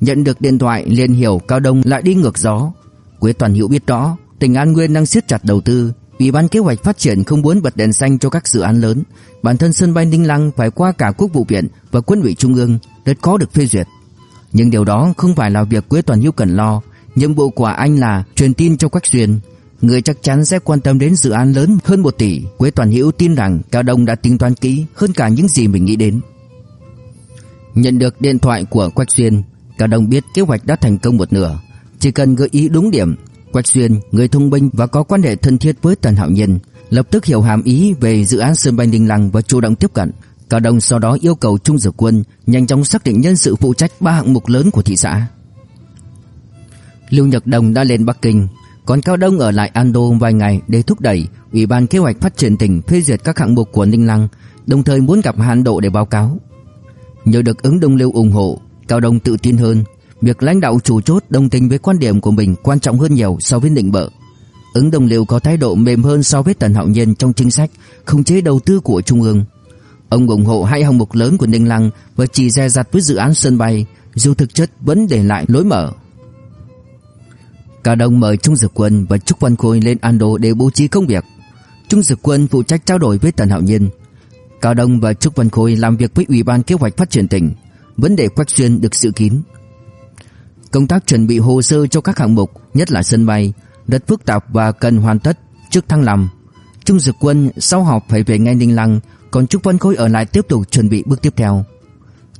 nhận được điện thoại liền hiểu Cao Đông lại đi ngược gió. Quế Toàn Hữu biết rõ, tỉnh An Nguyên đang siết chặt đầu tư, Ủy ban kế hoạch phát triển không muốn bật đèn xanh cho các dự án lớn, bản thân sân bay Ninh Lăng phải qua cả Quốc vụ viện và Quân ủy Trung ương, rất khó được phê duyệt. Nhưng điều đó không phải là việc Quế Toàn Hữu cần lo, nhiệm vụ của anh là truyền tin cho Quách Xuyên, người chắc chắn sẽ quan tâm đến dự án lớn hơn 1 tỷ. Quế Toàn Hữu tin rằng Cao Đông đã tính toán kỹ hơn cả những gì mình nghĩ đến. Nhận được điện thoại của Quách Xuyên, Cao Đông biết kế hoạch đã thành công một nửa, chỉ cần gợi ý đúng điểm, Quách Xuyên, người thông minh và có quan hệ thân thiết với Tần Hạo Nhân, lập tức hiểu hàm ý về dự án sân bay Ninh Lăng và chủ động tiếp cận cao đông sau đó yêu cầu Trung Dược Quân nhanh chóng xác định nhân sự phụ trách ba hạng mục lớn của thị xã. Lưu Nhật Đồng đã lên Bắc Kinh, còn Cao Đông ở lại Ando vài ngày để thúc đẩy Ủy ban kế hoạch phát triển tỉnh phê duyệt các hạng mục của Ninh Lăng, đồng thời muốn gặp Hàn Độ để báo cáo. Nhờ được ứng Đông Lưu ủng hộ, Cao Đông tự tin hơn, việc lãnh đạo chủ chốt đồng tình với quan điểm của mình quan trọng hơn nhiều so với định bợ. Ứng Đông Lưu có thái độ mềm hơn so với Tần Hạo Nhân trong chính sách khống chế đầu tư của trung ương. Ông ủng hộ hai hạng mục lớn của Ninh Lăng và chỉ dè dặt với dự án sân bay, dù thực chất vẫn để lại lối mở. Cao Đông mời Trung Dực Quân và Trúc Văn Khôi lên Ando để bố trí công việc. Trung Dực Quân phụ trách trao đổi với Tần Hạo Nhân, Cao Đông và Trúc Văn Khôi làm việc với Ủy ban Kế hoạch Phát triển tỉnh, vấn đề Quách Xuyên được dự kín. Công tác chuẩn bị hồ sơ cho các hạng mục, nhất là sân bay, rất phức tạp và cần hoàn tất trước tháng 5. Trung Dực Quân sau họp phải về ngay Ninh Lăng, còn Trúc Văn Khôi ở lại tiếp tục chuẩn bị bước tiếp theo.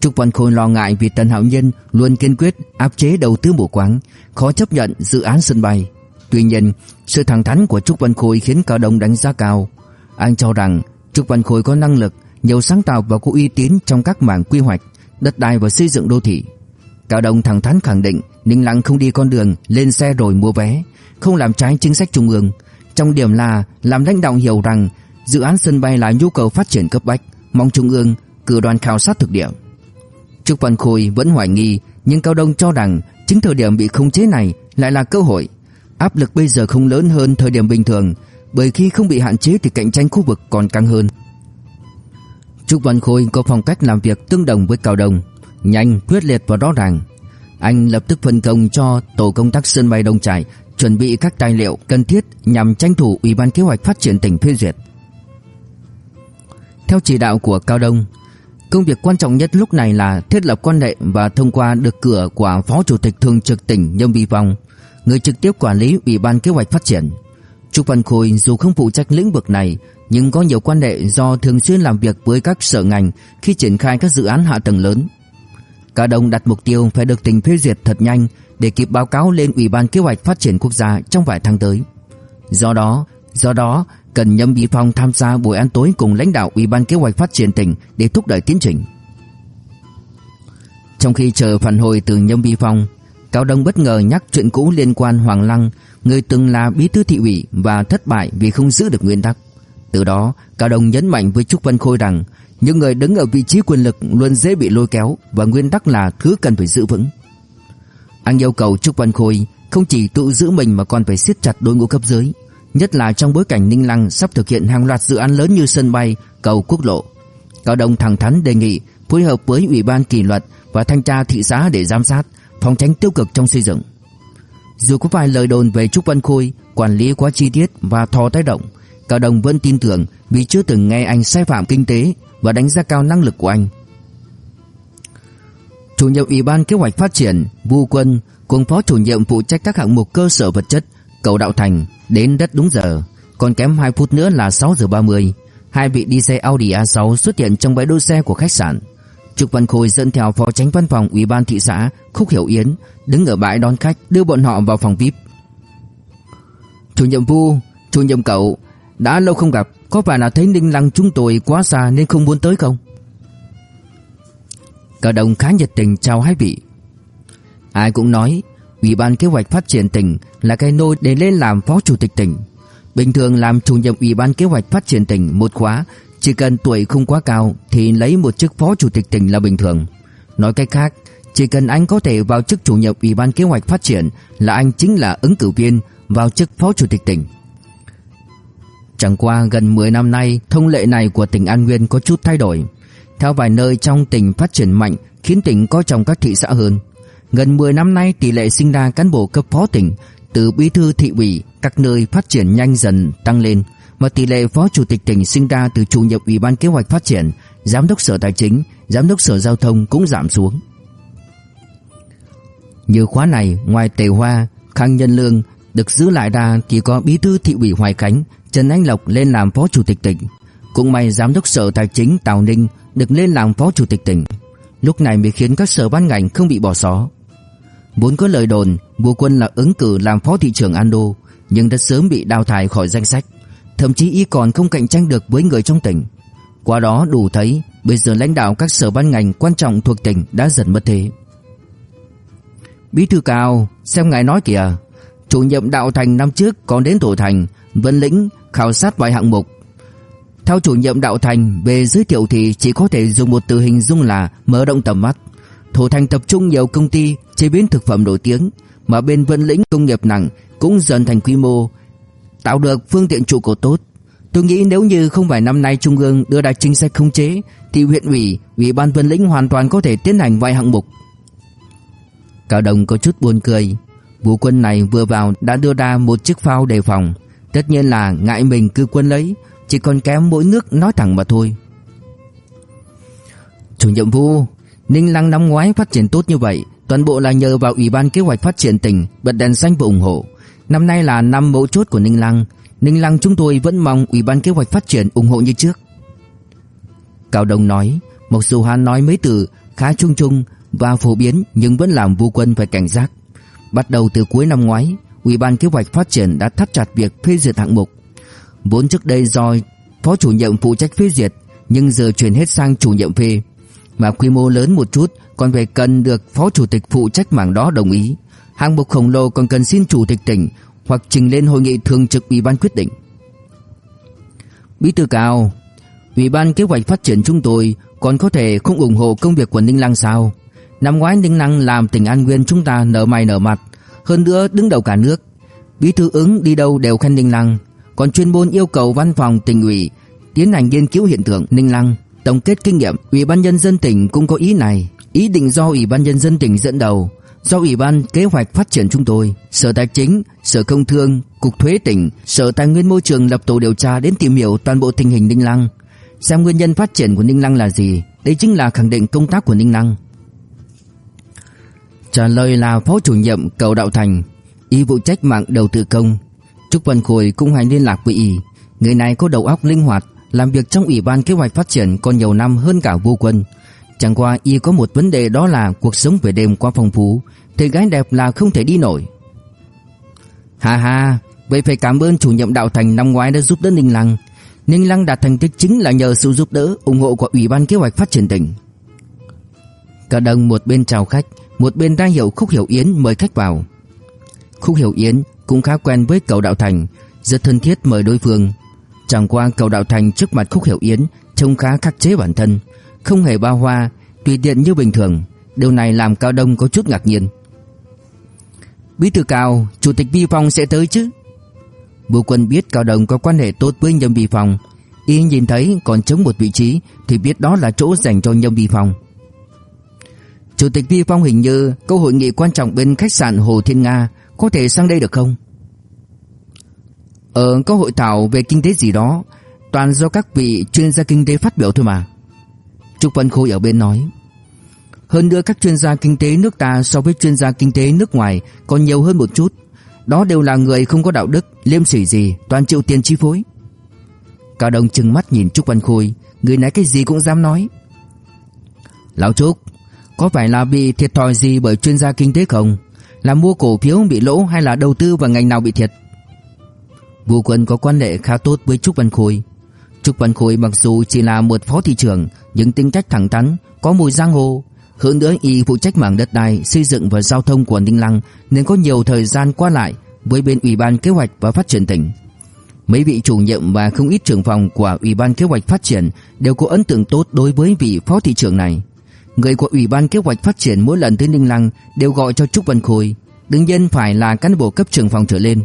Trúc Văn Khôi lo ngại vì Tần Hạo Nhân luôn kiên quyết áp chế đầu tư mù quáng, khó chấp nhận dự án sân bay. Tuy nhiên, sự thẳng thắn của Trúc Văn Khôi khiến Cao Đông đánh giá cao. Anh cho rằng Trúc Văn Khôi có năng lực, nhiều sáng tạo và có uy tín trong các mảng quy hoạch, đất đai và xây dựng đô thị. Cao Đông thẳng thắn khẳng định Ninh Lăng không đi con đường lên xe rồi mua vé, không làm trái chính sách trung ương. Trong điểm là làm lãnh đạo hiểu rằng dự án sân bay là nhu cầu phát triển cấp bách, mong trung ương cử đoàn khảo sát thực địa. Trúc Văn Khôi vẫn hoài nghi, nhưng Cao Đông cho rằng chính thời điểm bị khống chế này lại là cơ hội. Áp lực bây giờ không lớn hơn thời điểm bình thường, bởi khi không bị hạn chế thì cạnh tranh khu vực còn căng hơn. Trúc Văn Khôi có phong cách làm việc tương đồng với Cao Đông, nhanh, quyết liệt và rõ ràng. Anh lập tức phân công cho tổ công tác sân bay Đông Trải chuẩn bị các tài liệu cần thiết nhằm tranh thủ Ủy ban kế hoạch phát triển tỉnh phê duyệt. Theo chỉ đạo của Cao Đông, công việc quan trọng nhất lúc này là thiết lập quan hệ và thông qua được cửa của Phó Chủ tịch Thường trực tỉnh Nhâm Vi Phong, người trực tiếp quản lý Ủy ban kế hoạch phát triển. Trúc Văn Khôi dù không phụ trách lĩnh vực này nhưng có nhiều quan hệ do thường xuyên làm việc với các sở ngành khi triển khai các dự án hạ tầng lớn. Cả đồng đặt mục tiêu phải được tỉnh phê duyệt thật nhanh để kịp báo cáo lên Ủy ban Kế hoạch Phát triển Quốc gia trong vài tháng tới. Do đó, do đó cần Nhâm Bị Phong tham gia buổi ăn tối cùng lãnh đạo Ủy ban Kế hoạch Phát triển tỉnh để thúc đẩy tiến trình. Trong khi chờ phản hồi từ Nhâm Bị Phong, Cao Đông bất ngờ nhắc chuyện cũ liên quan Hoàng Lăng người từng là bí thư thị ủy và thất bại vì không giữ được nguyên tắc. Từ đó, Cao Đông nhấn mạnh với Trúc Văn Khôi rằng những người đứng ở vị trí quyền lực luôn dễ bị lôi kéo và nguyên tắc là thứ cần phải giữ vững. Anh yêu cầu Trúc Văn Khôi không chỉ tự giữ mình mà còn phải siết chặt đội ngũ cấp dưới, nhất là trong bối cảnh Ninh Lăng sắp thực hiện hàng loạt dự án lớn như sân bay, cầu quốc lộ. Cao Đông thẳng thắn đề nghị phối hợp với Ủy ban kỷ luật và thanh tra thị xã để giám sát, phòng tránh tiêu cực trong xây dựng. Dù có vài lời đồn về Trúc Văn Khôi quản lý quá chi tiết và thò tay động, Cao Đồng vẫn tin tưởng vì chưa từng nghe anh sai phạm kinh tế và đánh giá cao năng lực của anh. Chủ nhiệm Ủy ban Kế hoạch Phát triển Vu Quân cùng phó chủ nhiệm phụ trách các hạng mục cơ sở vật chất cầu đạo thành đến rất đúng giờ, còn kém 2 phút nữa là 6 giờ 30. Hai vị đi xe Audi A6 xuất hiện trong bãi đỗ xe của khách sạn. Trục Văn Khôi dẫn theo phó tránh văn phòng ủy ban thị xã Khúc Hiểu Yến đứng ở bãi đón khách đưa bọn họ vào phòng VIP. Chủ nhiệm Vu, chủ nhiệm cậu, đã lâu không gặp, có phải là thấy Ninh Lăng chúng tôi quá xa nên không muốn tới không? Cả đồng khá nhiệt tình chào hai vị. Ai cũng nói Ủy ban kế hoạch phát triển tỉnh là cái nôi để lên làm phó chủ tịch tỉnh. Bình thường làm chủ nhiệm Ủy ban kế hoạch phát triển tỉnh một khóa, chỉ cần tuổi không quá cao thì lấy một chức phó chủ tịch tỉnh là bình thường. Nói cách khác, chỉ cần anh có thể vào chức chủ nhiệm Ủy ban kế hoạch phát triển là anh chính là ứng cử viên vào chức phó chủ tịch tỉnh. Chẳng qua gần 10 năm nay, thông lệ này của tỉnh An Nguyên có chút thay đổi. Theo vài nơi trong tỉnh phát triển mạnh khiến tỉnh có trong các thị xã hơn. Gần 10 năm nay tỷ lệ sinh ra cán bộ cấp phó tỉnh từ bí thư thị ủy các nơi phát triển nhanh dần tăng lên mà tỷ lệ phó chủ tịch tỉnh sinh ra từ chủ nhiệm ủy ban kế hoạch phát triển, giám đốc sở tài chính, giám đốc sở giao thông cũng giảm xuống. Như khóa này, ngoài Tề Hoa, Khang Nhân Lương được giữ lại ra thì có bí thư thị ủy Hoài Khánh, Trần Anh Lộc lên làm phó chủ tịch tỉnh. Cũng may giám đốc sở tài chính Tào Ninh được lên làm phó chủ tịch tỉnh. Lúc này mới khiến các sở ban ngành không bị bỏ sót. Vốn có lời đồn, Vua Quân là ứng cử làm phó thị trưởng Ando, Nhưng đã sớm bị đào thải khỏi danh sách. Thậm chí y còn không cạnh tranh được với người trong tỉnh. Qua đó đủ thấy, Bây giờ lãnh đạo các sở ban ngành quan trọng thuộc tỉnh đã dần mất thế. Bí thư cao, Xem ngài nói kìa. Chủ nhiệm đạo thành năm trước còn đến tổ thành, Vân lĩnh khảo sát vài hạng mục. Theo chủ nhiệm đạo thành, Về giới thiệu thì chỉ có thể dùng một từ hình dung là Mở rộng tầm mắt. Thổ thành tập trung nhiều công ty chế biến thực phẩm nổi tiếng, mà bên Vân Lĩnh công nghiệp nặng cũng dần thành quy mô, tạo được phương tiện trụ cột tốt. Tôi nghĩ nếu như không phải năm nay Trung ương đưa ra chính sách khống chế, thì huyện ủy, ủy ban Vân Lĩnh hoàn toàn có thể tiến hành vài hạng mục. Cao Đồng có chút buồn cười, vũ quân này vừa vào đã đưa ra một chiếc phao đề phòng, tất nhiên là ngại mình cư quân lấy, chỉ còn kém mỗi nước nói thẳng mà thôi. Chủ nhiệm Vu, Ninh Lăng năm ngoái phát triển tốt như vậy, toàn bộ là nhờ vào Ủy ban kế hoạch phát triển tỉnh bật đèn xanh và ủng hộ. Năm nay là năm mấu chốt của Ninh Lăng, Ninh Lăng chúng tôi vẫn mong Ủy ban kế hoạch phát triển ủng hộ như trước. Cao Đông nói, mặc dù hắn nói mấy từ khá chung chung và phổ biến nhưng vẫn làm vô quân phải cảnh giác. Bắt đầu từ cuối năm ngoái, Ủy ban kế hoạch phát triển đã thắt chặt việc phê duyệt hạng mục. Vốn trước đây do phó chủ nhiệm phụ trách phê duyệt nhưng giờ chuyển hết sang chủ nhiệm phê mà quy mô lớn một chút còn phải cần được phó chủ tịch phụ trách mảng đó đồng ý. Hạng mục khổng lồ còn cần xin chủ tịch tỉnh hoặc trình lên hội nghị thường trực ủy ban quyết định. Bí thư cao, ủy ban kế hoạch phát triển chúng tôi còn có thể không ủng hộ công việc của Ninh Lăng sao? Năm ngoái Ninh Lăng làm tỉnh An Nguyên chúng ta nở mày nở mặt, hơn nữa đứng đầu cả nước. Bí thư ứng đi đâu đều khen Ninh Lăng, còn chuyên môn yêu cầu văn phòng tỉnh ủy tiến hành nghiên cứu hiện tượng Ninh Lăng Tổng kết kinh nghiệm, Ủy ban nhân dân tỉnh cũng có ý này, ý định do Ủy ban nhân dân tỉnh dẫn đầu, do Ủy ban kế hoạch phát triển chúng tôi, Sở Tài chính, Sở Công Thương, Cục Thuế tỉnh, Sở Tài nguyên Môi trường lập tổ điều tra đến tìm hiểu toàn bộ tình hình Ninh Lăng, xem nguyên nhân phát triển của Ninh Lăng là gì, đây chính là khẳng định công tác của Ninh Lăng. Trả lời là Phó chủ nhiệm Cầu Đạo Thành, y vụ trách mạng đầu tư công. Trúc Văn Khôi cũng hay liên lạc với y, người này có đầu óc linh hoạt, làm việc trong Ủy ban kế hoạch phát triển còn nhiều năm hơn cả vô quân. Chẳng qua y có một vấn đề đó là cuộc sống về đêm quá phong phú, thì gái đẹp là không thể đi nổi. Hà hà, vậy phải cảm ơn chủ nhiệm đạo thành năm ngoái đã giúp đỡ Ninh Lăng. Ninh Lăng đạt thành tích chính là nhờ sự giúp đỡ, ủng hộ của Ủy ban kế hoạch phát triển tỉnh. Cả đồng một bên chào khách, một bên ra hiệu Khúc Hiểu Yến mời khách vào. Khúc Hiểu Yến cũng khá quen với cậu đạo thành, rất thân thiết mời đối phương. Chẳng qua cầu đạo thành trước mặt Khúc Hiểu Yến trông khá khắc chế bản thân, không hề bao hoa, tùy tiện như bình thường. Điều này làm Cao Đông có chút ngạc nhiên. Bí thư Cao, chủ tịch Vi Phong sẽ tới chứ? Bùa quân biết Cao Đông có quan hệ tốt với Nhâm Vi Phong, y nhìn thấy còn trống một vị trí thì biết đó là chỗ dành cho Nhâm Vi Phong. Chủ tịch Vi Phong hình như có hội nghị quan trọng bên khách sạn Hồ Thiên Nga, có thể sang đây được không? Ở có hội thảo về kinh tế gì đó. Toàn do các vị chuyên gia kinh tế phát biểu thôi mà. Trúc Văn Khôi ở bên nói. Hơn nữa các chuyên gia kinh tế nước ta so với chuyên gia kinh tế nước ngoài còn nhiều hơn một chút. Đó đều là người không có đạo đức, liêm sỉ gì, toàn chịu tiền chi phối. Cao Đông trừng mắt nhìn Trúc Văn Khôi Người này cái gì cũng dám nói. Lão Trúc Có phải là bị thiệt thòi gì bởi chuyên gia kinh tế không? Là mua cổ phiếu bị lỗ hay là đầu tư vào ngành nào bị thiệt? Vũ Quân có quan hệ khá tốt với Trúc Văn Khôi Trúc Văn Khôi mặc dù chỉ là một phó thị trưởng Nhưng tính cách thẳng thắn Có mùi giang hồ hơn nữa y phụ trách mảng đất đai, xây dựng và giao thông của Ninh Lăng nên có nhiều thời gian qua lại với bên Ủy ban Kế hoạch và Phát triển tỉnh. Mấy vị chủ nhiệm và không ít trưởng phòng của Ủy ban Kế hoạch Phát triển đều có ấn tượng tốt đối với vị phó thị trưởng này. Người của Ủy ban Kế hoạch Phát triển mỗi lần tới Ninh Lăng đều gọi cho Trúc Văn Khôi, đương nhiên phải là cán bộ cấp trưởng phòng trở lên.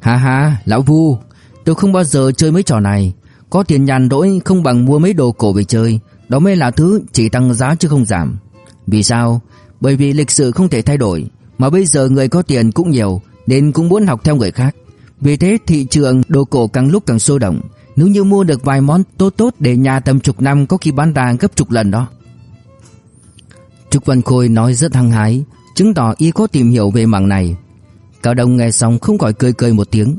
Ha ha, lão Vu, tôi không bao giờ chơi mấy trò này, có tiền nhàn rỗi không bằng mua mấy đồ cổ về chơi, đó mới là thứ chỉ tăng giá chứ không giảm. Vì sao? Bởi vì lịch sử không thể thay đổi, mà bây giờ người có tiền cũng nhiều nên cũng muốn học theo người khác. Vì thế thị trường đồ cổ càng lúc càng sôi động. Nếu như mua được vài món tốt tốt để nhà tầm chục năm có khi bán ra gấp chục lần đó. Trúc Văn Khôi nói rất hăng hái, chứng tỏ y có tìm hiểu về mảng này. Cao Đông nghe xong không khỏi cười cười một tiếng.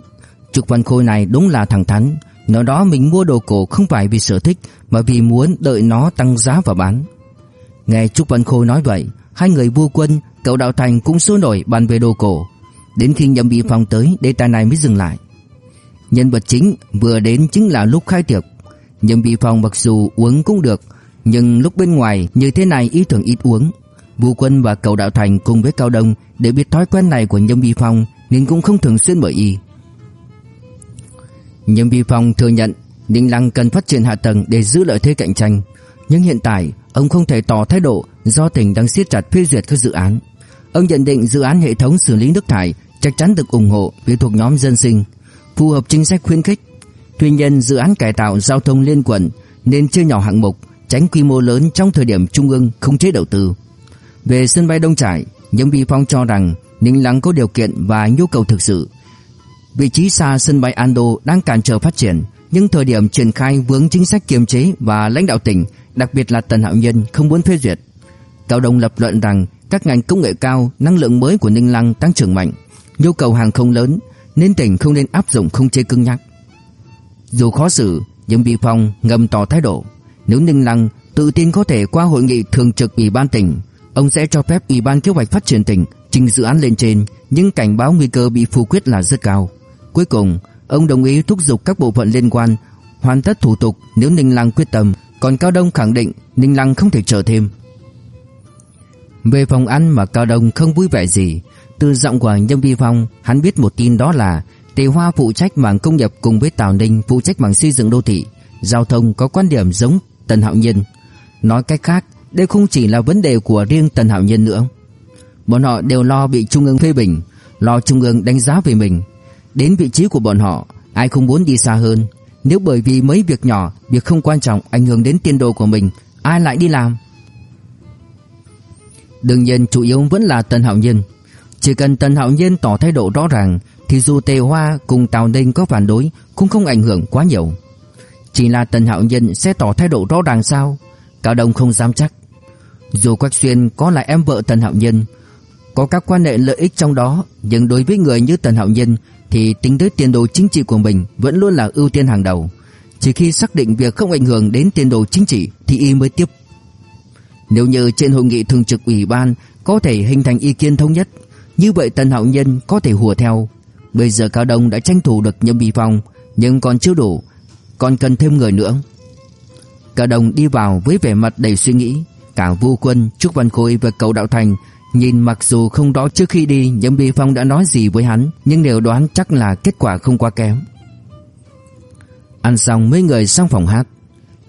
Trúc Văn Khôi này đúng là thẳng thắn, nói đó mình mua đồ cổ không phải vì sở thích mà vì muốn đợi nó tăng giá và bán. Nghe Trúc Văn Khôi nói vậy, hai người vua quân, cậu Đạo Thành cũng sôi nổi bàn về đồ cổ. Đến khi Nhậm Bị Phong tới, đề tài này mới dừng lại. Nhân vật chính vừa đến chính là lúc khai tiệc. Nhậm Bị Phong mặc dù uống cũng được, nhưng lúc bên ngoài như thế này ý thường ít uống. Vua quân và Cầu Đạo Thành cùng với Cao Đông để biết thói quen này của Nhâm Vi Phong nên cũng không thường xuyên bởi y. Nhâm Vi Phong thừa nhận Ninh Lăng cần phát triển hạ tầng để giữ lợi thế cạnh tranh, nhưng hiện tại ông không thể tỏ thái độ do tỉnh đang siết chặt phê duyệt các dự án. Ông nhận định dự án hệ thống xử lý nước thải chắc chắn được ủng hộ vì thuộc nhóm dân sinh, phù hợp chính sách khuyến khích. Tuy nhiên dự án cải tạo giao thông liên quận nên chưa nhỏ hạng mục, tránh quy mô lớn trong thời điểm trung ương không chế đầu tư. Về sân bay Đông Trải, Nhâm Vi Phong cho rằng Ninh Lăng có điều kiện và nhu cầu thực sự. Vị trí xa sân bay Ando đang cản trở phát triển, nhưng thời điểm triển khai vướng chính sách kiềm chế và lãnh đạo tỉnh, đặc biệt là Tần Hạo Nhân không muốn phê duyệt. Cao Đông lập luận rằng các ngành công nghệ cao, năng lượng mới của Ninh Lăng tăng trưởng mạnh, nhu cầu hàng không lớn nên tỉnh không nên áp dụng không chế cứng nhắc. Dù khó xử, nhưng Bị Phong ngầm tỏ thái độ, nếu Ninh Lăng tự tin có thể qua hội nghị thường trực ủy ban tỉnh, ông sẽ cho phép ủy ban kế hoạch phát triển tỉnh trình dự án lên trên, nhưng cảnh báo nguy cơ bị phủ quyết là rất cao. Cuối cùng, Ông đồng ý thúc giục các bộ phận liên quan hoàn tất thủ tục nếu Ninh Lăng quyết tâm, còn Cao Đông khẳng định Ninh Lăng không thể chờ thêm. Về phòng ăn mà Cao Đông không vui vẻ gì, từ giọng của nhân viên phòng hắn biết một tin đó là Tề Hoa phụ trách mảng công nghiệp cùng với Tào Ninh phụ trách mảng xây dựng đô thị, giao thông có quan điểm giống Tần Hạo Nhiên. Nói cách khác, đây không chỉ là vấn đề của riêng Tần Hạo nhân nữa. Bọn họ đều lo bị Trung ương phê bình, lo Trung ương đánh giá về mình, Đến vị trí của bọn họ Ai không muốn đi xa hơn? Nếu bởi vì mấy việc nhỏ Việc không quan trọng ảnh hưởng đến tiền đồ của mình Ai lại đi làm? Đương nhiên chủ yếu vẫn là Tần Hạo nhân, Chỉ cần Tần Hạo nhân tỏ thái độ rõ ràng Thì dù Tề Hoa cùng Tào Ninh có phản đối Cũng không ảnh hưởng quá nhiều. Chỉ là Tần Hạo nhân sẽ tỏ thái độ rõ ràng sao? Cao Đông không dám chắc. Dù Quách Xuyên có là em vợ Tần Hạo nhân Có các quan hệ lợi ích trong đó Nhưng đối với người như Tần Hạo nhân thì tính tới tiền đồ chính trị của mình vẫn luôn là ưu tiên hàng đầu. Chỉ khi xác định việc không ảnh hưởng đến tiền đồ chính trị thì y mới tiếp. Nếu như trên hội nghị thường trực ủy ban có thể hình thành ý kiến thống nhất, như vậy Tần Hạo Nhân có thể hùa theo. Bây giờ Cao Đông đã tranh thủ được Nhâm Bì Phong, nhưng còn chưa đủ, còn cần thêm người nữa. Cao Đông đi vào với vẻ mặt đầy suy nghĩ, cả Vu Quân, Trúc Văn Khôi và Cầu Đạo Thành. Nhìn mặc dù không rõ trước khi đi Nhậm Bi Phong đã nói gì với hắn Nhưng đều đoán chắc là kết quả không quá kém. Ăn xong mấy người sang phòng hát.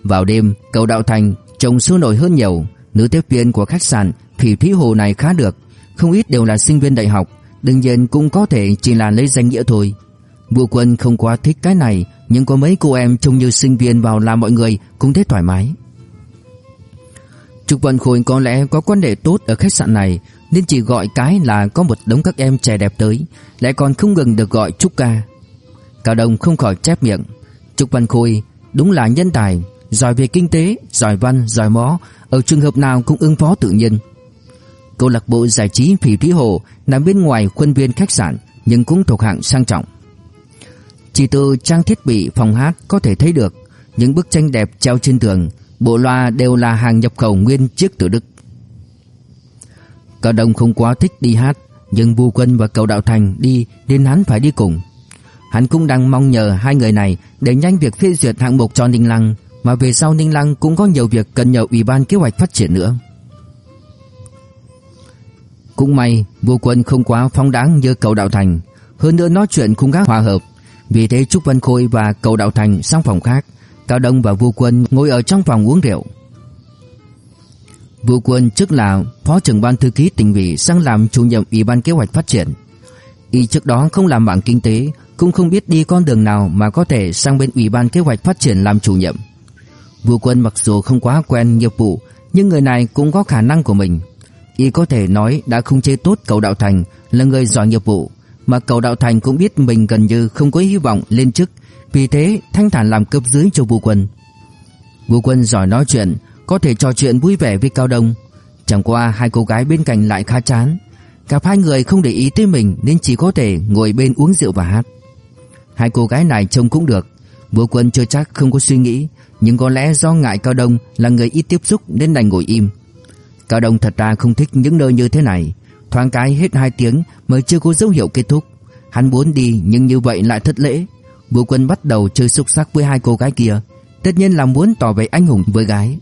Vào đêm cầu đạo thành Trông sôi nổi hơn nhiều. Nữ tiếp viên của khách sạn Phỉ Thúy Hồ này khá được. Không ít đều là sinh viên đại học Đương nhiên cũng có thể chỉ là lấy danh nghĩa thôi. Vua quân không quá thích cái này Nhưng có mấy cô em trông như sinh viên vào làm mọi người cũng thấy thoải mái. Trục Văn Khôi có lẽ có quan hệ tốt ở khách sạn này Nên chỉ gọi cái là có một đống các em trẻ đẹp tới Lại còn không ngừng được gọi Trúc ca. Cao Đông không khỏi chép miệng. Trúc Văn Khôi đúng là nhân tài Giỏi về kinh tế, giỏi văn, giỏi mó Ở trường hợp nào cũng ứng phó tự nhiên. Câu lạc bộ giải trí Phỉ Thúy Hồ Nằm bên ngoài khuôn viên khách sạn Nhưng cũng thuộc hạng sang trọng. Chỉ từ trang thiết bị phòng hát có thể thấy được những bức tranh đẹp treo trên tường, bộ loa đều là hàng nhập khẩu nguyên chiếc từ Đức. Cao Đông không quá thích đi hát, nhưng Vu Quân và Cầu Đạo Thành đi nên hắn phải đi cùng. Hắn cũng đang mong nhờ hai người này để nhanh việc phê duyệt hạng mục cho Ninh Lăng, mà về sau Ninh Lăng cũng có nhiều việc cần nhờ Ủy ban kế hoạch phát triển nữa. Cũng may, Vu Quân không quá phong đáng như Cầu Đạo Thành, hơn nữa nói chuyện cũng khá hòa hợp. Vì thế Trúc Văn Khôi và Cầu Đạo Thành sang phòng khác, Cao Đông và Vu Quân ngồi ở trong phòng uống rượu. Vũ Quân trước là phó trưởng ban thư ký tỉnh ủy sang làm chủ nhiệm ủy ban kế hoạch phát triển. Y trước đó không làm mảng kinh tế, cũng không biết đi con đường nào mà có thể sang bên ủy ban kế hoạch phát triển làm chủ nhiệm. Vũ Quân mặc dù không quá quen nghiệp vụ, nhưng người này cũng có khả năng của mình. Y có thể nói đã không chê tốt Cầu Đạo Thành là người giỏi nghiệp vụ, mà Cầu Đạo Thành cũng biết mình gần như không có hy vọng lên chức, vì thế thanh thản làm cấp dưới cho Vũ Quân. Vũ Quân giỏi nói chuyện, có thể trò chuyện vui vẻ với Cao Đông. Chẳng qua hai cô gái bên cạnh lại khá chán. Cả hai người không để ý tới mình nên chỉ có thể ngồi bên uống rượu và hát. Hai cô gái này trông cũng được. Vũ Quân chưa chắc không có suy nghĩ, nhưng có lẽ do ngại Cao Đông là người ít tiếp xúc nên đành ngồi im. Cao Đông thật ra không thích những nơi như thế này. Thoáng cái hết hai tiếng mới chưa có dấu hiệu kết thúc. Hắn muốn đi nhưng như vậy lại thất lễ. Vũ Quân bắt đầu chơi xúc sắc với hai cô gái kia. Tất nhiên là muốn tỏ vẻ anh hùng với gái.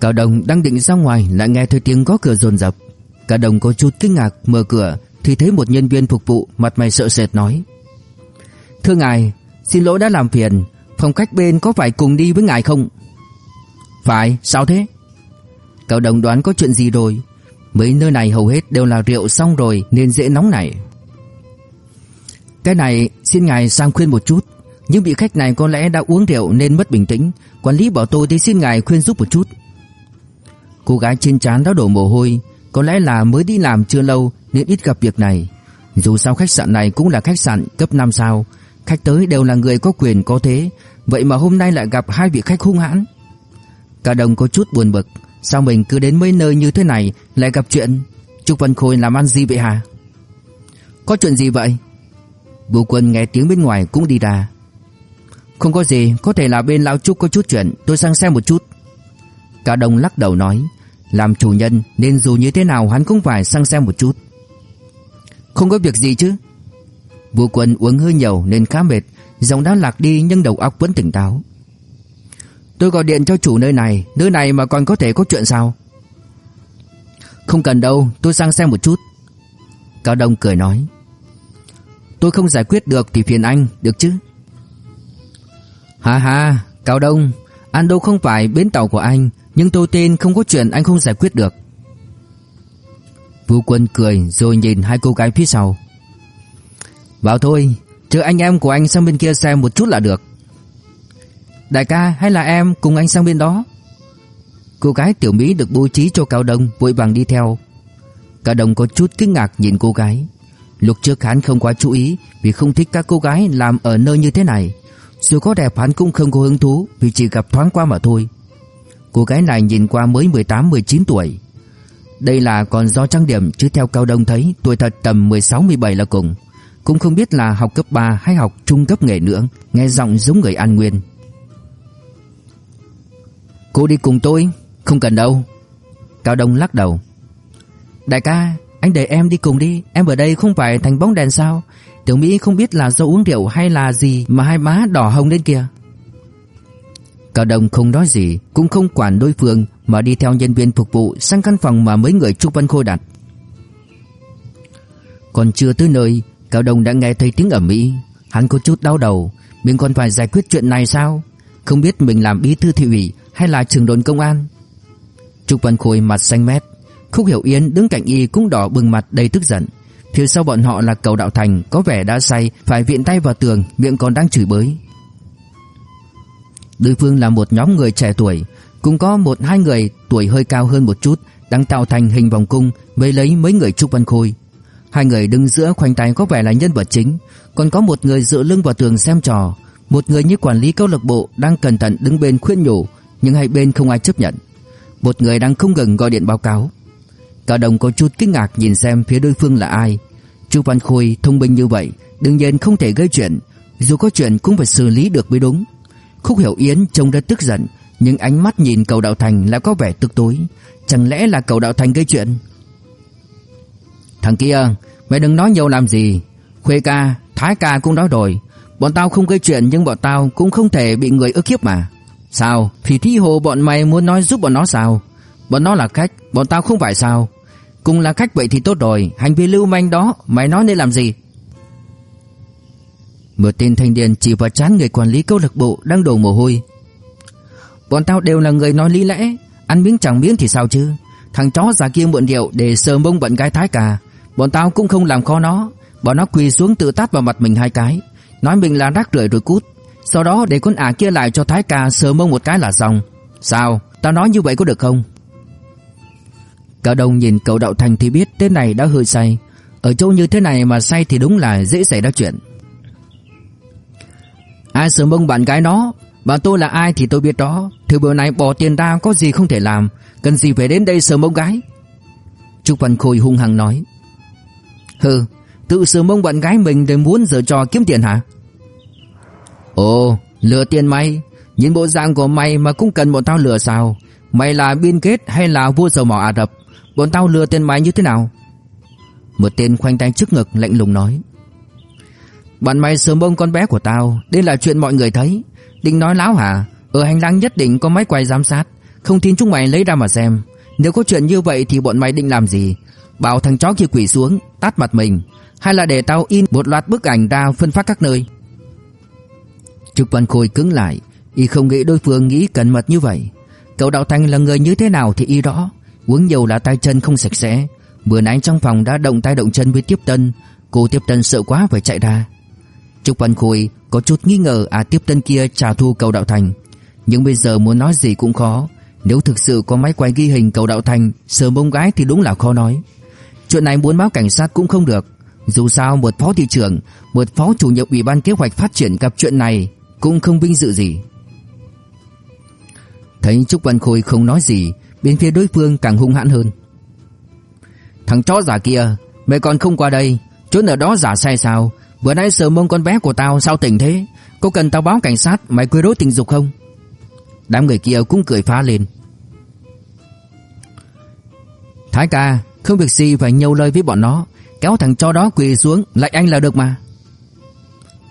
Cao Đồng đang định ra ngoài lại nghe thấy tiếng có cửa rồn rập. Cao Đồng có chút kinh ngạc mở cửa thì thấy một nhân viên phục vụ mặt mày sợ sệt nói: "Thưa ngài, xin lỗi đã làm phiền, phòng khách bên có phải cùng đi với ngài không?" "Phải, sao thế?" Cao Đồng đoán có chuyện gì rồi. Mấy nơi này hầu hết đều là rượu xong rồi nên dễ nóng nảy. Cái này xin ngài sang khuyên một chút, nhưng vị khách này có lẽ đã uống rượu nên mất bình tĩnh, quản lý bảo tôi thì xin ngài khuyên giúp một chút. Cô gái trên trán đã đổ mồ hôi, có lẽ là mới đi làm chưa lâu nên ít gặp việc này. Dù sao khách sạn này cũng là khách sạn cấp 5 sao, khách tới đều là người có quyền có thế, vậy mà hôm nay lại gặp hai vị khách hung hãn. Cả đồng có chút buồn bực, sao mình cứ đến mấy nơi như thế này lại gặp chuyện Trúc Văn Khôi làm ăn gì vậy hả? Có chuyện gì vậy? Vũ quân nghe tiếng bên ngoài cũng đi ra. Không có gì, có thể là bên lão Trúc có chút chuyện, tôi sang xem một chút. Cao Đông lắc đầu nói Làm chủ nhân nên dù như thế nào hắn cũng phải sang xem một chút. Không có việc gì chứ. Vũ quân uống hơi nhiều nên khá mệt Giọng đã lạc đi nhưng đầu óc vẫn tỉnh táo. Tôi gọi điện cho chủ nơi này Nơi này mà còn có thể có chuyện sao? Không cần đâu Tôi sang xem một chút. Cao Đông cười nói Tôi không giải quyết được thì phiền anh Được chứ? Ha ha, Cao Đông Anh đâu không phải bến tàu của anh nhưng tôi tên không có chuyện anh không giải quyết được. Vũ quân cười rồi nhìn hai cô gái phía sau. Vào thôi Chờ anh em của anh sang bên kia xem một chút là được. Đại ca hay là em cùng anh sang bên đó? Cô gái tiểu Mỹ được bố trí cho Cao Đông vội vàng đi theo. Cao Đông có chút kinh ngạc nhìn cô gái. Lúc trước hắn không quá chú ý Vì không thích các cô gái làm ở nơi như thế này. Dù có đẹp, hắn cũng không có hứng thú Vì chỉ gặp thoáng qua mà thôi. Cô gái này nhìn qua mới 18-19 tuổi. Đây là còn do trang điểm, Chứ theo Cao Đông thấy, tuổi thật tầm 16-17 là cùng. Cũng không biết là học cấp 3 hay học trung cấp nghề nữa, Nghe giọng giống người An Nguyên. Cô đi cùng tôi, Không cần đâu. Cao Đông lắc đầu. Đại ca anh để em đi cùng đi Em ở đây không phải thành bóng đèn sao Tiểu Mỹ không biết là do uống rượu hay là gì Mà hai má đỏ hồng lên kìa Cao Đông không nói gì, cũng không quản đối phương mà đi theo nhân viên phục vụ sang căn phòng mà mấy người Trúc Văn Khôi đặt. Còn chưa tới nơi, Cao Đông đã nghe thấy tiếng ầm ĩ, hắn có chút đau đầu, mình còn phải giải quyết chuyện này sao? Không biết mình làm bí thư thị ủy hay là trưởng đồn công an. Trúc Văn Khôi mặt xanh mét, Khúc Hiểu Yên đứng cạnh y cũng đỏ bừng mặt đầy tức giận. Phía sau bọn họ là Cầu Đạo Thành có vẻ đã say, phải viện tay vào tường, miệng còn đang chửi bới. Đối phương là một nhóm người trẻ tuổi, cũng có một hai người tuổi hơi cao hơn một chút đang tạo thành hình vòng cung với lấy mấy người Trúc Văn Khôi. Hai người đứng giữa khoanh tay có vẻ là nhân vật chính, còn có một người dựa lưng vào tường xem trò, một người như quản lý câu lạc bộ đang cẩn thận đứng bên khuyên nhủ, nhưng hai bên không ai chấp nhận. Một người đang không ngừng gọi điện báo cáo. Cả đồng có chút kinh ngạc nhìn xem phía đối phương là ai. Chu Văn Khôi thông minh như vậy, đương nhiên không thể gây chuyện, dù có chuyện cũng phải xử lý được mới đúng. Khúc Hiểu Yến trông rất tức giận, nhưng ánh mắt nhìn cầu đạo thành lại có vẻ tức tối, chẳng lẽ là cầu đạo thành gây chuyện? Thằng kia, mày đừng nói nhiều làm gì, Khuê ca, Thái ca cũng nói rồi, bọn tao không gây chuyện nhưng bọn tao cũng không thể bị người ức hiếp mà. Sao? Phỉ thi hồ bọn mày muốn nói giúp bọn nó sao? Bọn nó là khách, bọn tao không phải sao? Cùng là khách vậy thì tốt rồi, hành vi lưu manh đó mày nói nên làm gì? Một tên thanh niên chỉ vào chán người quản lý câu lạc bộ đang đổ mồ hôi. Bọn tao đều là người nói lý lẽ, ăn miếng chẳng miếng thì sao chứ? Thằng chó già kia mượn rượu để sờ mông bận gái thái cả, bọn tao cũng không làm khó nó, bọn nó quỳ xuống tự tát vào mặt mình hai cái, nói mình là rác rưởi rồi cút. Sau đó để con ả kia lại cho thái ca sờ mông một cái là xong. Sao? Tao nói như vậy có được không? Cao Đông nhìn cậu Đạo Thành thì biết tên này đã hơi say. Ở chỗ như thế này mà say thì đúng là dễ xảy ra chuyện. Ai sớm bông bạn gái nó? Bảo tôi là ai thì tôi biết đó. Thứ bữa này bỏ tiền ra có gì không thể làm. Cần gì phải đến đây sớm bông gái? Trúc Văn Khôi hung hăng nói. Hừ, Tự sớm bông bạn gái mình để muốn giờ trò kiếm tiền hả? Ồ, lừa tiền mày. Nhìn bộ dạng của mày mà cũng cần bọn tao lừa sao? Mày là biên kết hay là vua dầu mỏ Ả Rập? Bọn tao lừa tiền mày như thế nào? Một tên khoanh tay trước ngực lạnh lùng nói. Bạn mày sớm bông con bé của tao, Đây là chuyện mọi người thấy. Định nói láo hả? Ở hành lang nhất định có máy quay giám sát. Không tin chúng mày lấy ra mà xem. Nếu có chuyện như vậy thì bọn mày định làm gì? Bảo thằng chó kia quỷ xuống, Tát mặt mình. Hay là để tao in một loạt bức ảnh ra phân phát các nơi? Trực Văn Khôi cứng lại. Y không nghĩ đối phương nghĩ cẩn mật như vậy. Cậu Đạo Thanh là người như thế nào thì y rõ. Uống nhiều là tay chân không sạch sẽ. Vừa nãy trong phòng đã động tay động chân với Tiếp Tân. Cô Tiếp Tân sợ quá phải chạy ra. Trúc Văn Khôi có chút nghi ngờ à tiếp tân kia trả thù cầu đạo thành. Nhưng bây giờ muốn nói gì cũng khó. Nếu thực sự có máy quay ghi hình cầu đạo thành, Sờ bông gái thì đúng là khó nói. Chuyện này muốn báo cảnh sát cũng không được. Dù sao một phó thị trưởng, Một phó chủ nhiệm ủy ban kế hoạch phát triển gặp chuyện này Cũng không vinh dự gì. Thấy Trúc Văn Khôi không nói gì Bên phía đối phương càng hung hãn hơn. Thằng chó giả kia Mày còn không qua đây Trốn ở đó giả sai sao? Vừa nãy sờ mông con bé của tao, sao tỉnh thế? Có cần tao báo cảnh sát mày quấy rối tình dục không? Đám người kia cũng cười phá lên. Thái ca, Không việc gì phải nhâu lời với bọn nó. Kéo thằng chó đó quỳ xuống Lại anh là được mà.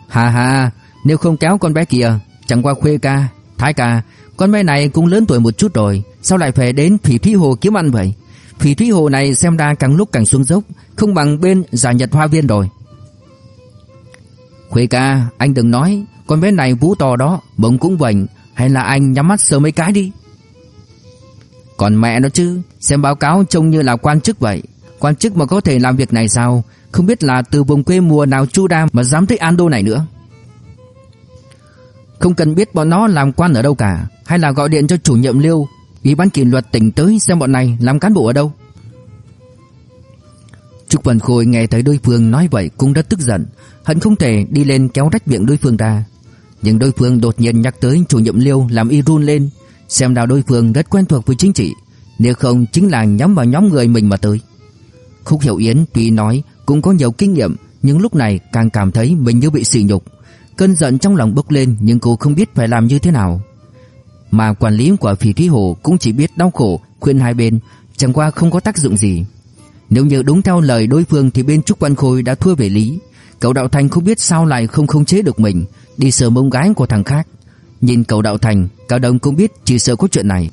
Hà hà Nếu không kéo con bé kia, Chẳng qua khuê ca. Thái ca, Con bé này cũng lớn tuổi một chút rồi Sao lại phải đến phỉ thúy hồ kiếm ăn vậy Phỉ thúy hồ này xem ra càng lúc càng xuống dốc Không bằng bên giả nhật hoa viên rồi Khuê ca, anh đừng nói, con bé này vú to đó, bỗng cũng vảnh, hay là anh nhắm mắt sờ mấy cái đi. Còn mẹ nó chứ, xem báo cáo trông như là quan chức vậy. Quan chức mà có thể làm việc này sao? Không biết là từ vùng quê mùa nào chu đam mà dám thích Ando này nữa. Không cần biết bọn nó làm quan ở đâu cả, hay là gọi điện cho chủ nhiệm Liêu, ủy ban kỷ luật tỉnh tới xem bọn này làm cán bộ ở đâu. Trúc Văn Khôi nghe thấy đối phương nói vậy cũng rất tức giận, hận không thể đi lên kéo rách miệng đối phương ra. Nhưng đối phương đột nhiên nhắc tới chủ nhiệm Liêu làm y run lên, xem ra đối phương rất quen thuộc với chính trị, nếu không chính là nhắm vào nhóm người mình mà tới. Khúc Hiểu Yến tuy nói cũng có nhiều kinh nghiệm, nhưng lúc này càng cảm thấy mình như bị sỉ nhục. Cơn giận trong lòng bốc lên nhưng cô không biết phải làm như thế nào. Mà quản lý của Phỉ Thúy Hồ cũng chỉ biết đau khổ khuyên hai bên, chẳng qua không có tác dụng gì. Nếu như đúng theo lời đối phương thì bên Trúc Văn Khôi đã thua về lý. Cậu Đạo Thành không biết sao lại không khống chế được mình, đi sờ mông gái của thằng khác. Nhìn cậu Đạo Thành, Cao Đông cũng biết chỉ sợ có chuyện này.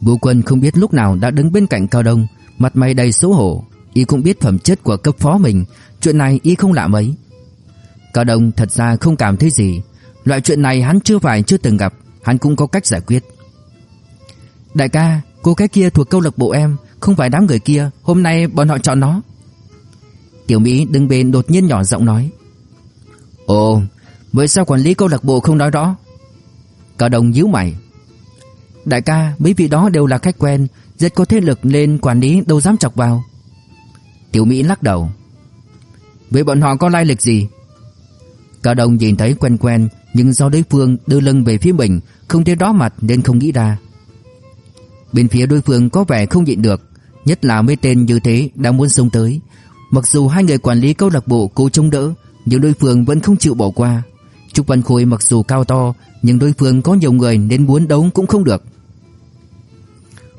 Vũ Quân không biết lúc nào đã đứng bên cạnh Cao Đông, mặt mày đầy xấu hổ. Y cũng biết phẩm chất của cấp phó mình, chuyện này y không lạ mấy. Cao Đông thật ra không cảm thấy gì, loại chuyện này hắn chưa phải chưa từng gặp, hắn cũng có cách giải quyết. Đại ca, cô cái kia thuộc câu lạc bộ em, không phải đám người kia Hôm nay bọn họ chọn nó. Tiểu Mỹ đứng bên đột nhiên nhỏ giọng nói. Ồ Vậy sao quản lý câu lạc bộ không nói rõ? Cả đồng nhíu mày. Đại ca mấy vị đó đều là khách quen Rất có thế lực nên quản lý đâu dám chọc vào. Tiểu Mỹ lắc đầu. Vậy bọn họ có lai lịch gì? Cả đồng nhìn thấy quen quen nhưng do đối phương đưa lưng về phía mình, Không thấy đó mặt nên không nghĩ ra. Bên phía đối phương có vẻ không nhịn được, Nhất là mấy tên như thế đang muốn xông tới. Mặc dù hai người quản lý câu lạc bộ cố chống đỡ, Nhưng đối phương vẫn không chịu bỏ qua. Trúc Văn Khôi mặc dù cao to, Nhưng đối phương có nhiều người nên muốn đấu cũng không được.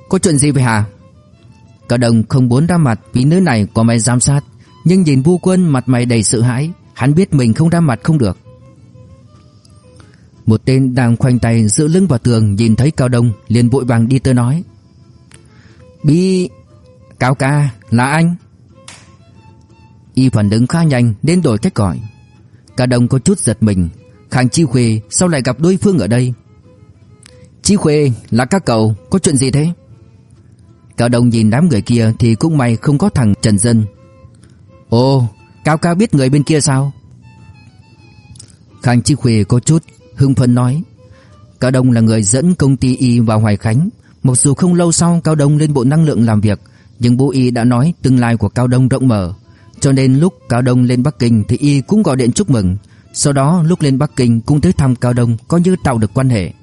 Có chuyện gì vậy hả? Cả đồng không muốn ra mặt vì nơi này có máy giám sát, Nhưng nhìn vu quân mặt mày đầy sợ hãi, Hắn biết mình không ra mặt không được. Một tên đang khoanh tay giữ lưng vào tường Nhìn thấy Cao Đông, liền vội vàng đi tới nói. Bi, Cao ca, là anh. Y phản ứng khá nhanh nên đổi cách gọi. Cao Đông có chút giật mình. Khang Chi Khuê sao lại gặp đối phương ở đây? Chi Khuê, là các cậu, Có chuyện gì thế? Cao Đông nhìn đám người kia Thì cũng may không có thằng Trần Dân. Ồ, Cao Cao biết người bên kia sao? Khang Chi Khuê có chút hưng phấn nói, Cao Đông là người dẫn công ty Y vào Hoài Khánh. Mặc dù không lâu sau Cao Đông lên bộ năng lượng làm việc, Nhưng bố Y đã nói tương lai của Cao Đông rộng mở. Cho nên lúc Cao Đông lên Bắc Kinh Thì Y cũng gọi điện chúc mừng. Sau đó lúc lên Bắc Kinh cũng tới thăm Cao Đông, Coi như tạo được quan hệ.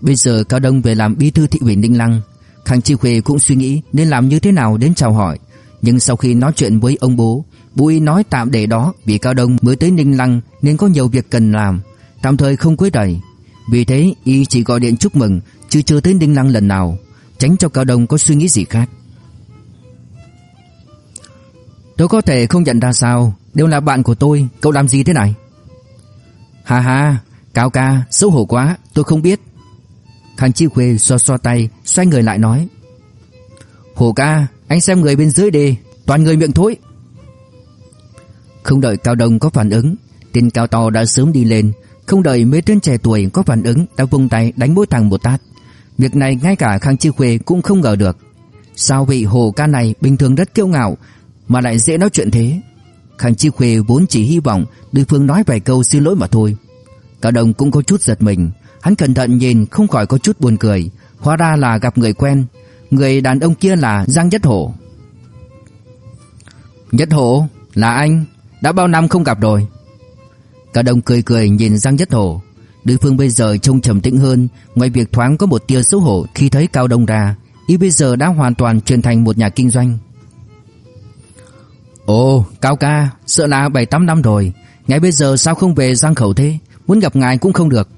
Bây giờ Cao Đông về làm bí thư thị ủy Ninh Lăng. Khang Chi Khuê cũng suy nghĩ nên làm như thế nào đến chào hỏi. Nhưng sau khi nói chuyện với ông bố Bố Y nói tạm để đó, Vì Cao Đông mới tới Ninh Lăng Nên có nhiều việc cần làm. Tạm thời không quấy rầy. Vì thế, Y chỉ gọi điện chúc mừng, Chứ chưa tới đinh Lăng lần nào, Tránh cho Cao Đông có suy nghĩ gì khác. Tôi có thể không nhận ra sao, Đều là bạn của tôi, Cậu làm gì thế này? Ha ha, Cao ca, xấu hổ quá, Tôi không biết. Khang Chi Khuê xoa xoa tay, Xoay người lại nói. Hồ ca, Anh xem người bên dưới đi, Toàn người miệng thối. Không đợi Cao Đông có phản ứng Tên cao to đã sớm đi lên không đợi mấy tên trẻ tuổi có phản ứng, Đã vung tay đánh mỗi thằng một tát. Việc này ngay cả Khang Chi Khuê cũng không ngờ được. Sao vị hồ ca này bình thường rất kiêu ngạo, Mà lại dễ nói chuyện thế? Khang Chi Khuê vốn chỉ hy vọng đối phương nói vài câu xin lỗi mà thôi. Cả đồng cũng có chút giật mình. Hắn cẩn thận nhìn, không khỏi có chút buồn cười. Hóa ra là gặp người quen. Người đàn ông kia là Giang Nhất Hổ. Nhất Hổ? Là anh. Đã bao năm không gặp rồi. Cả đồng cười cười nhìn Giang Nhất Hổ Đối phương bây giờ trông trầm tĩnh hơn, Ngoài việc thoáng có một tia xấu hổ khi thấy Cao Đông ra, Y bây giờ đã hoàn toàn chuyển thành một nhà kinh doanh. Ồ, Cao ca, Sợ là 7-8 năm rồi, Ngày bây giờ sao không về Giang Khẩu thế? Muốn gặp ngài cũng không được.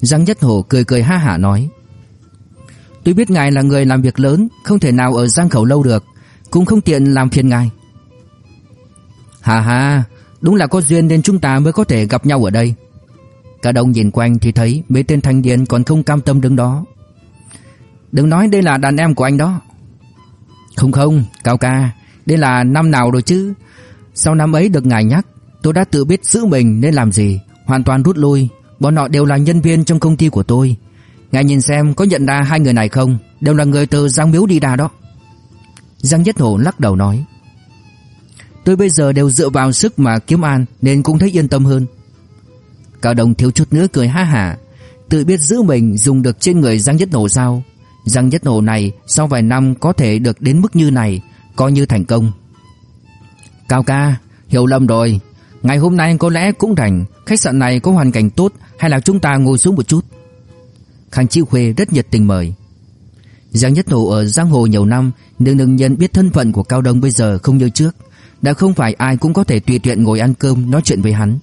Giang Nhất Hổ cười cười ha hả nói. Tôi biết ngài là người làm việc lớn, Không thể nào ở Giang Khẩu lâu được, Cũng không tiện làm phiền ngài. Hà hà Đúng là có duyên nên chúng ta mới có thể gặp nhau ở đây. Cả đông nhìn quanh thì thấy Mấy tên thanh niên còn không cam tâm đứng đó. Đừng nói đây là đàn em của anh đó. Không không, Cao ca, Đây là năm nào rồi chứ? Sau năm ấy được ngài nhắc, Tôi đã tự biết giữ mình nên làm gì, Hoàn toàn rút lui. Bọn họ đều là nhân viên trong công ty của tôi. Ngài nhìn xem có nhận ra hai người này không? Đều là người từ Giang Miếu đi ra đó. Giang Nhất Hổ lắc đầu nói. Tôi bây giờ đều dựa vào sức mà kiếm ăn Nên cũng thấy yên tâm hơn. Cao Đồng thiếu chút nữa cười ha hả, Tự biết giữ mình dùng được trên người Giang Nhất nổ sao. Giang Nhất nổ này Sau vài năm có thể được đến mức như này, Coi như thành công. Cao ca, Hiểu lầm rồi. Ngày hôm nay có lẽ cũng rảnh, Khách sạn này có hoàn cảnh tốt Hay là chúng ta ngồi xuống một chút? Khang Chi Khuê rất nhiệt tình mời. Giang Nhất nổ ở giang hồ nhiều năm nhưng đương nhiên biết thân phận của Cao Đông bây giờ không như trước. Đã không phải ai cũng có thể tùy tiện ngồi ăn cơm nói chuyện với hắn.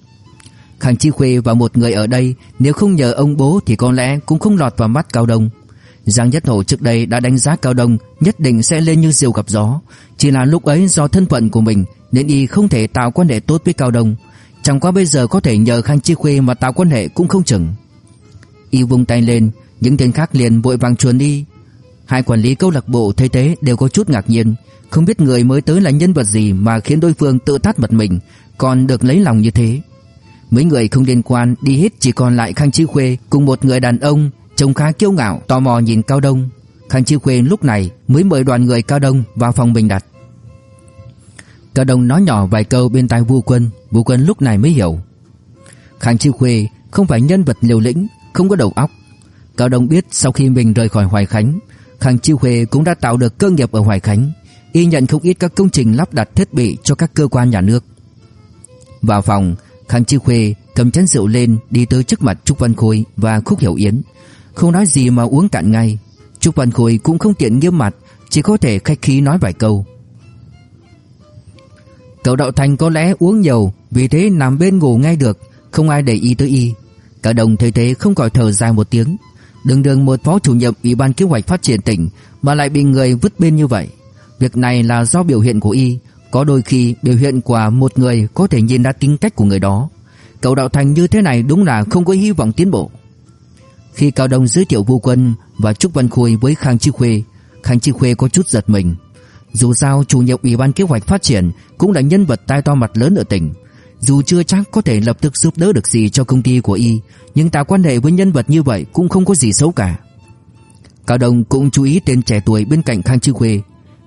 Khang Chi Khuê và một người ở đây, Nếu không nhờ ông bố thì có lẽ cũng không lọt vào mắt Cao Đông. Giang Nhất Hổ trước đây đã đánh giá Cao Đông Nhất định sẽ lên như diều gặp gió. Chỉ là lúc ấy do thân phận của mình, Nên y không thể tạo quan hệ tốt với Cao Đông. Chẳng qua bây giờ có thể nhờ Khang Chi Khuê mà tạo quan hệ cũng không chừng. Y vung tay lên, Những tên khác liền vội vàng chuồn đi. Hai quản lý câu lạc bộ thấy thế đều có chút ngạc nhiên. Không biết người mới tới là nhân vật gì Mà khiến đối phương tự tát mặt mình, Còn được lấy lòng như thế. Mấy người không liên quan đi hết chỉ còn lại Khang Chi Khuê Cùng một người đàn ông, Trông khá kiêu ngạo, tò mò nhìn Cao Đông. Khang Chi Khuê lúc này mới mời đoàn người Cao Đông vào phòng bình đặt. Cao Đông nói nhỏ vài câu bên tai Vu Quân Vu Quân lúc này mới hiểu. Khang Chi Khuê không phải nhân vật liều lĩnh, Không có đầu óc. Cao Đông biết sau khi mình rời khỏi Hoài Khánh Khang Chiêu Huệ cũng đã tạo được cơ nghiệp ở Hoài Khánh, Y nhận không ít các công trình lắp đặt thiết bị cho các cơ quan nhà nước. Vào phòng, Khang Chi Khuê cầm chén rượu lên đi tới trước mặt Trúc Văn Khôi và Khúc Hiểu Yến. Không nói gì mà uống cạn ngay. Trúc Văn Khôi cũng không tiện nghiêm mặt, Chỉ có thể khách khí nói vài câu. Cậu Đạo Thành có lẽ uống nhiều, Vì thế nằm bên ngủ ngay được, Không ai để ý tới y. Cả đồng thấy thế không khỏi thở dài một tiếng. Đường đường một phó chủ nhiệm Ủy ban kế hoạch phát triển tỉnh Mà lại bị người vứt bên như vậy. Việc này là do biểu hiện của y, Có đôi khi biểu hiện của một người Có thể nhìn ra tính cách của người đó. Cậu Đạo Thành như thế này đúng là không có hy vọng tiến bộ. Khi Cao Đông giới thiệu Vu Quân Và Trúc Văn Khôi với Khang Chi Khuê, Khang Chi Khuê có chút giật mình. Dù sao, chủ nhiệm Ủy ban kế hoạch phát triển Cũng là nhân vật tai to mặt lớn ở tỉnh. Dù chưa chắc có thể lập tức giúp đỡ được gì cho công ty của y, Nhưng tạo quan hệ với nhân vật như vậy Cũng không có gì xấu cả. Cao Đông cũng chú ý tên trẻ tuổi bên cạnh Khang Chi Khuê.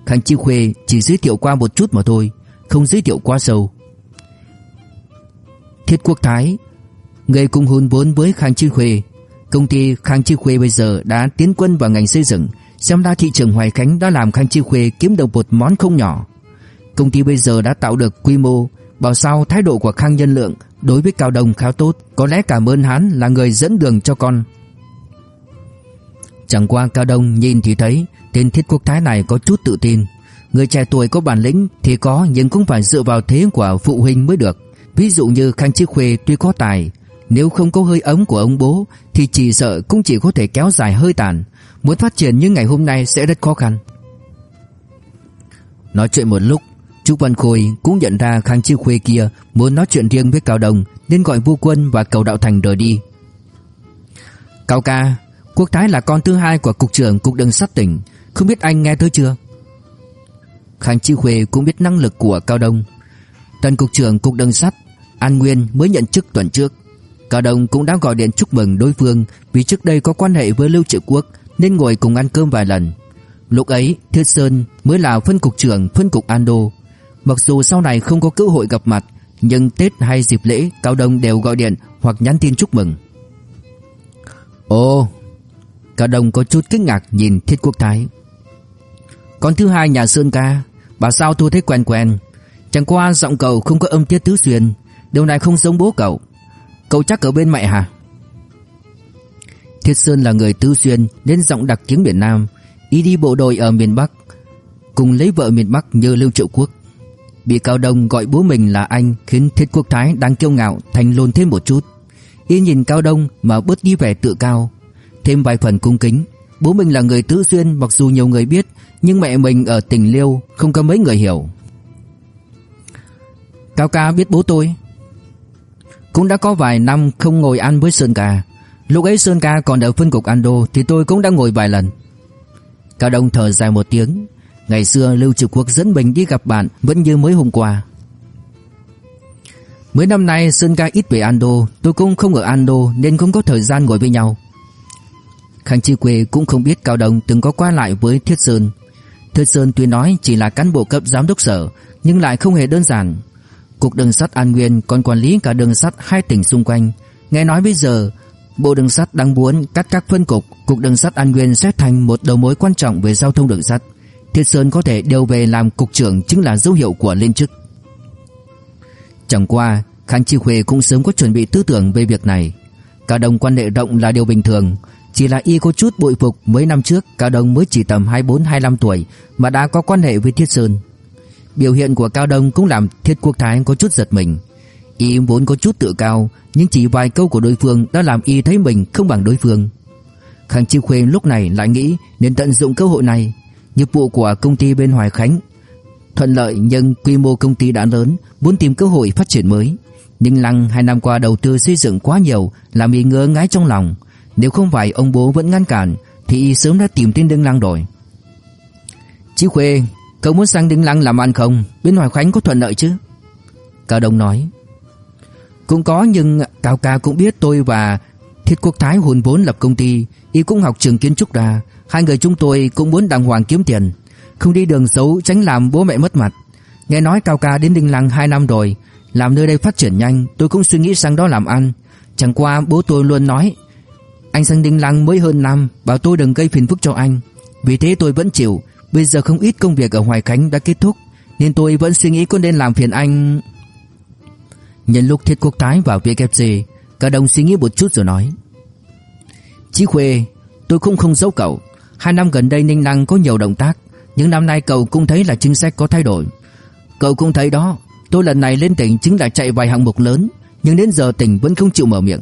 Khang Chi Khuê chỉ giới thiệu qua một chút mà thôi, Không giới thiệu quá sâu. Thiết Quốc Thái, Người cùng hôn vốn với Khang Chi Khuê. Công ty Khang Chi Khuê bây giờ đã tiến quân vào ngành xây dựng, Xem ra thị trường Hoài Khánh đã làm Khang Chi Khuê kiếm được một món không nhỏ. Công ty bây giờ đã tạo được quy mô Bảo sao thái độ của Khang Nhân Lượng Đối với Cao Đông khá tốt, Có lẽ cảm ơn hắn là người dẫn đường cho con. Chẳng qua Cao Đông nhìn thì thấy, Tên thiết quốc thái này có chút tự tin. Người trẻ tuổi có bản lĩnh thì có, Nhưng cũng phải dựa vào thế của phụ huynh mới được. Ví dụ như Khang Chi Khuê tuy có tài, Nếu không có hơi ấm của ông bố, Thì chỉ sợ cũng chỉ có thể kéo dài hơi tàn. Muốn phát triển như ngày hôm nay sẽ rất khó khăn. Nói chuyện một lúc chú Văn Khôi cũng nhận ra Khang Chi Khuê kia Muốn nói chuyện riêng với Cao Đồng Nên gọi Vu Quân và Cầu Đạo Thành rời đi. Cao ca, Quốc Thái là con thứ hai của Cục trưởng Cục Đường Sắt tỉnh. Không biết anh nghe tới chưa? Khang Chi Khuê cũng biết năng lực của Cao Đông Tân Cục trưởng Cục Đường Sắt, An Nguyên mới nhận chức tuần trước. Cao Đông cũng đã gọi điện chúc mừng đối phương Vì trước đây có quan hệ với Lưu Triệu Quốc Nên ngồi cùng ăn cơm vài lần. Lúc ấy, Thiết Sơn mới là phân cục trưởng phân cục an đô. Mặc dù sau này không có cơ hội gặp mặt, Nhưng Tết hay dịp lễ, Cao Đông đều gọi điện hoặc nhắn tin chúc mừng. Ồ, Cao Đông có chút kinh ngạc nhìn Thiết Quốc Thái. Con thứ hai nhà Sơn ca, Bà sao tôi thấy quen quen? Chẳng qua giọng cậu không có âm tiết tứ xuyên, Điều này không giống bố cậu. Cậu chắc ở bên mẹ hả? Thiết Sơn là người tứ xuyên Nên giọng đặc tiếng miền Nam Ý đi bộ đội ở miền Bắc, Cùng lấy vợ miền Bắc như Lưu Triệu Quốc. Bị Cao Đông gọi bố mình là anh Khiến Thiết Quốc Thái đang kiêu ngạo, Thành lồn thêm một chút. Y nhìn Cao Đông mà bớt đi vẻ tự cao. Thêm vài phần cung kính, Bố mình là người tứ xuyên mặc dù nhiều người biết, Nhưng mẹ mình ở tỉnh Liêu Không có mấy người hiểu. Cao ca biết bố tôi. Cũng đã có vài năm không ngồi ăn với Sơn Ca. Lúc ấy Sơn Ca còn ở phân cục Ando Thì tôi cũng đã ngồi vài lần. Cao Đông thở dài một tiếng. Ngày xưa Lưu Trực Quốc dẫn mình đi gặp bạn Vẫn như mới hôm qua Mấy năm nay Sơn Ca ít về Ando Tôi cũng không ở Ando Nên không có thời gian ngồi với nhau Khang Chi Quê cũng không biết Cao Đông từng có qua lại với Thiết Sơn Thiết Sơn tuy nói chỉ là cán bộ cấp giám đốc sở Nhưng lại không hề đơn giản Cục đường sắt An Nguyên còn quản lý cả đường sắt hai tỉnh xung quanh. Nghe nói bây giờ Bộ đường sắt đang muốn cắt các phân cục, cục đường sắt An Nguyên sẽ thành một đầu mối quan trọng về giao thông đường sắt. Thiết Sơn có thể điều về làm cục trưởng chính là dấu hiệu của lên chức. Chẳng qua, Khang Chi Khuê cũng sớm có chuẩn bị tư tưởng về việc này. Cả đồng quan hệ rộng là điều bình thường, chỉ là y có chút bội phục mấy năm trước Cao Đông mới chỉ tầm 24-25 tuổi mà đã có quan hệ với Thiết Sơn. Biểu hiện của Cao Đông cũng làm Thiết Quốc Thái có chút giật mình. Y vốn có chút tự cao, nhưng chỉ vài câu của đối phương đã làm y thấy mình không bằng đối phương. Khang Chi Khuê lúc này lại nghĩ nên tận dụng cơ hội này. Nghiệp vụ của công ty bên Hoài Khánh thuận lợi nhưng quy mô công ty đã lớn, muốn tìm cơ hội phát triển mới. Ninh Lăng hai năm qua đầu tư xây dựng quá nhiều, làm y ngỡ ngái trong lòng. Nếu không phải ông bố vẫn ngăn cản, thì y sớm đã tìm tên Đinh Lăng rồi. Chí Khuê, cậu muốn sang Đinh Lăng làm ăn không? Bên Hoài Khánh có thuận lợi chứ? Cao Đông nói. Cũng có nhưng Cao Ca cũng biết tôi và Thiết Quốc Thái hồn vốn lập công ty, y cũng học trường kiến trúc ra, hai người chúng tôi cũng muốn đàng hoàng kiếm tiền, không đi đường xấu tránh làm bố mẹ mất mặt. Nghe nói Cao Ca đến Đinh Lăng 2 năm rồi, làm nơi đây phát triển nhanh, tôi cũng suy nghĩ sang đó làm ăn. Chẳng qua bố tôi luôn nói, anh sang Đinh Lăng mới hơn năm, bảo tôi đừng gây phiền phức cho anh. Vì thế tôi vẫn chịu, bây giờ không ít công việc ở Hoài Khánh đã kết thúc, nên tôi vẫn suy nghĩ có nên làm phiền anh. Nhân lúc Thiết Quốc tái vào VKC Cả đồng suy nghĩ một chút rồi nói Chí Khuê Tôi cũng không giấu cậu Hai năm gần đây Ninh Năng có nhiều động tác những năm nay cậu cũng thấy là chính sách có thay đổi. Cậu cũng thấy đó, Tôi lần này lên tỉnh chính là chạy vài hạng mục lớn, Nhưng đến giờ tỉnh vẫn không chịu mở miệng.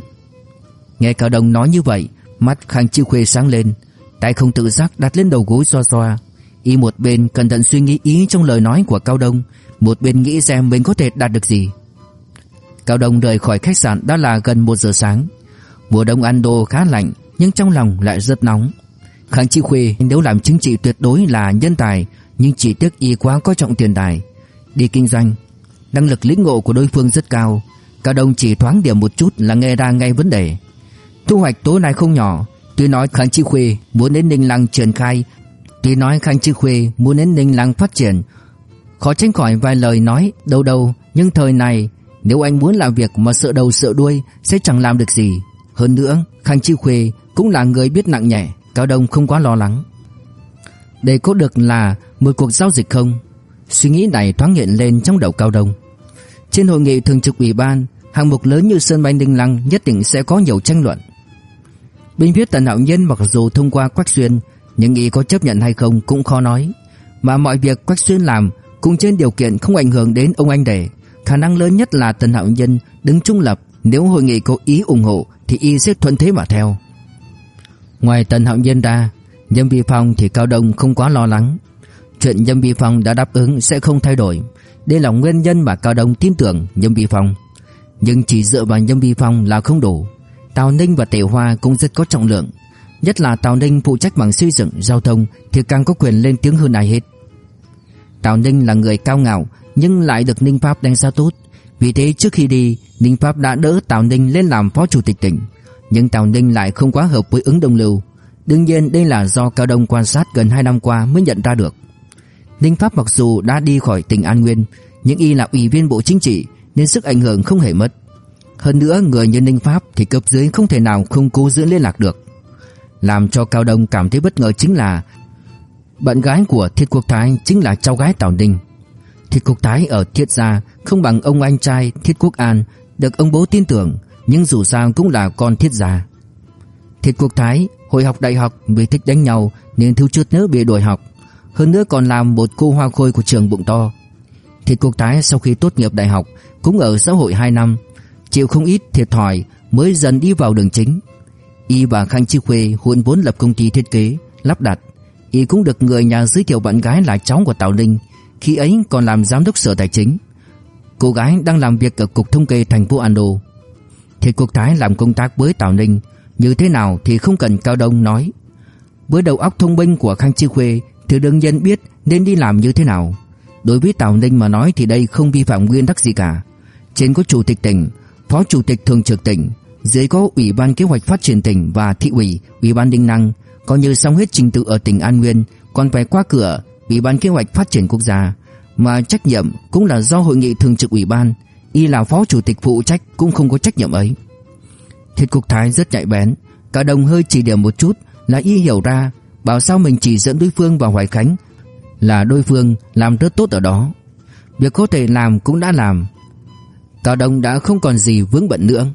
Nghe Cao Đông nói như vậy, Mắt Khang Chiêu Khuê sáng lên, Tay không tự giác đặt lên đầu gối xoa xoa Y một bên cẩn thận suy nghĩ ý trong lời nói của Cao Đông, Một bên nghĩ xem mình có thể đạt được gì. Cao Đông rời khỏi khách sạn đã là gần 1 giờ sáng. Mùa đông Ando khá lạnh, Nhưng trong lòng lại rất nóng. Khang Chi Khuê, nếu làm chứng chỉ tuyệt đối là nhân tài, Nhưng chỉ tiếc y quá coi trọng tiền tài. Đi kinh doanh, Năng lực lĩnh ngộ của đối phương rất cao. Cả đồng chỉ thoáng điểm một chút là nghe ra ngay vấn đề. Thu hoạch tối nay không nhỏ. Tuy nói Khang Chi Khuê muốn đến Ninh Lăng triển khai, Tuy nói Khang Chi Khuê muốn đến Ninh Lăng phát triển. Khó tránh khỏi vài lời nói, đâu đâu, Nhưng thời này, Nếu anh muốn làm việc mà sợ đầu sợ đuôi, Sẽ chẳng làm được gì. Hơn nữa Khang Chi Khuê cũng là người biết nặng nhẹ. Cao Đông không quá lo lắng. Đây có được là một cuộc giao dịch không? Suy nghĩ này thoáng hiện lên trong đầu Cao Đông. Trên hội nghị thường trực ủy ban, Hạng mục lớn như sân bay Ninh Lăng nhất định sẽ có nhiều tranh luận. Bên phía Tần Hạo Nhân mặc dù thông qua Quách Xuyên, Nhưng ý có chấp nhận hay không cũng khó nói. Mà mọi việc Quách Xuyên làm Cũng trên điều kiện không ảnh hưởng đến ông anh đệ. Khả năng lớn nhất là Tần Hạo Nhân đứng trung lập, Nếu hội nghị có ý ủng hộ Thì y sẽ thuận thế mà theo. Ngoài Tần Hạo Nhiên ra Nhâm Vi Phong thì Cao Đông không quá lo lắng. Chuyện Nhâm Vi Phong đã đáp ứng sẽ không thay đổi. Đây là nguyên nhân mà Cao Đông tin tưởng Nhâm Vi Phong. Nhưng chỉ dựa vào Nhâm Vi Phong là không đủ. Tào Ninh và Tề Hoa cũng rất có trọng lượng. Nhất là Tào Ninh phụ trách bằng xây dựng, giao thông Thì càng có quyền lên tiếng hơn ai hết. Tào Ninh là người cao ngạo Nhưng lại được Ninh Pháp đánh giá tốt. Vì thế trước khi đi Ninh Pháp đã đỡ Tào Ninh lên làm phó chủ tịch tỉnh. Nhưng Tào Ninh lại không quá hợp với ứng đông lưu Đương nhiên đây là do Cao Đông quan sát gần 2 năm qua mới nhận ra được Ninh Pháp mặc dù đã đi khỏi tỉnh An Nguyên Nhưng y là ủy viên bộ chính trị Nên sức ảnh hưởng không hề mất hơn nữa người như Ninh Pháp thì cấp dưới không thể nào không cố giữ liên lạc được. Làm cho Cao Đông cảm thấy bất ngờ chính là bạn gái của Thiết Quốc Thái chính là cháu gái Tào Ninh. Thiết Quốc Thái ở Thiết gia không bằng ông anh trai Thiết Quốc An được ông bố tin tưởng, nhưng dù sao cũng là con Thiết gia. Thiết Quốc Thái hồi học đại học vì thích đánh nhau nên thiếu chút nữa bị đuổi học, hơn nữa còn làm một cô hoa khôi của trường bụng to. Thiết Quốc Thái sau khi tốt nghiệp đại học cũng ở xã hội 2 năm, chịu không ít thiệt thòi mới dần đi vào đường chính. Y và Khang Chi Khuê huấn vốn lập công ty thiết kế, lắp đặt. Y cũng được người nhà giới thiệu bạn gái là cháu của Tào linh khi ấy còn làm giám đốc sở tài chính. Cô gái đang làm việc ở cục thống kê thành phố Ando. Thì Quốc Thái làm công tác với Tào Ninh, như thế nào thì không cần Cao Đông nói. Với đầu óc thông minh của Khang Chi Khuê thì đương nhiên biết nên đi làm như thế nào. Đối với Tào Ninh mà nói thì đây không vi phạm nguyên tắc gì cả. Trên có chủ tịch tỉnh, Phó Chủ tịch Thường trực tỉnh, dưới có Ủy ban Kế hoạch Phát triển tỉnh và thị ủy, Ủy ban Đinh Năng, coi như xong hết trình tự ở tỉnh An Nguyên, còn phải qua cửa Ủy ban Kế hoạch Phát triển Quốc gia, mà trách nhiệm cũng là do hội nghị thường trực ủy ban, y là phó chủ tịch phụ trách cũng không có trách nhiệm ấy. Thiết Cục Thái rất nhạy bén, cả đồng hơi chỉ điểm một chút là y hiểu ra, bảo sao mình chỉ dẫn đối phương vào Hoài Khánh là đối phương làm rất tốt ở đó. Việc có thể làm cũng đã làm, Cao Đông đã không còn gì vướng bận nữa.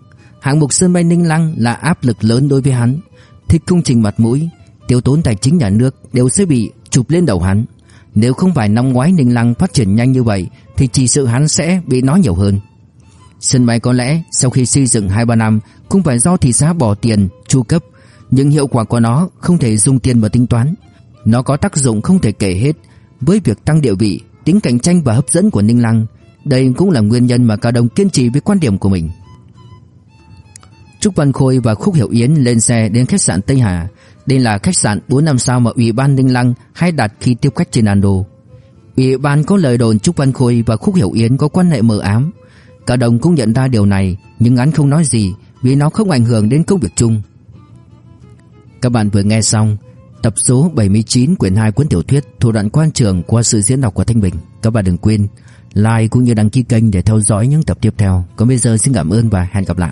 Hạng mục sân bay Ninh Lăng là áp lực lớn đối với hắn. Thích công trình mặt mũi, tiêu tốn tài chính nhà nước đều sẽ bị chụp lên đầu hắn. Nếu không phải năm ngoái Ninh Lăng phát triển nhanh như vậy thì chỉ sự hắn sẽ bị nói nhiều hơn. Sân bay có lẽ sau khi xây dựng 2-3 năm cũng phải do thị xã bỏ tiền chu cấp, nhưng hiệu quả của nó không thể dùng tiền mà tính toán. Nó có tác dụng không thể kể hết với việc tăng địa vị, tính cạnh tranh và hấp dẫn của Ninh Lăng đây cũng là nguyên nhân mà Cao Đông kiên trì với quan điểm của mình. Trúc Văn Khôi và Khúc Hiểu Yến lên xe đến khách sạn Tây Hà. Đây là khách sạn 4 năm sao mà Ủy ban Ninh Lăng hay đặt khi tiếp khách trên Ando. Ủy ban có lời đồn Trúc Văn Khôi và Khúc Hiểu Yến có quan hệ mờ ám cả đồng cũng nhận ra điều này, nhưng hắn không nói gì vì nó không ảnh hưởng đến công việc chung. Các bạn vừa nghe xong tập số 79 quyển 2 cuốn tiểu thuyết Thủ đoạn quan trường qua sự diễn đọc của Thanh Bình. Các bạn đừng quên like cũng như đăng ký kênh để theo dõi những tập tiếp theo. Còn bây giờ xin cảm ơn và hẹn gặp lại.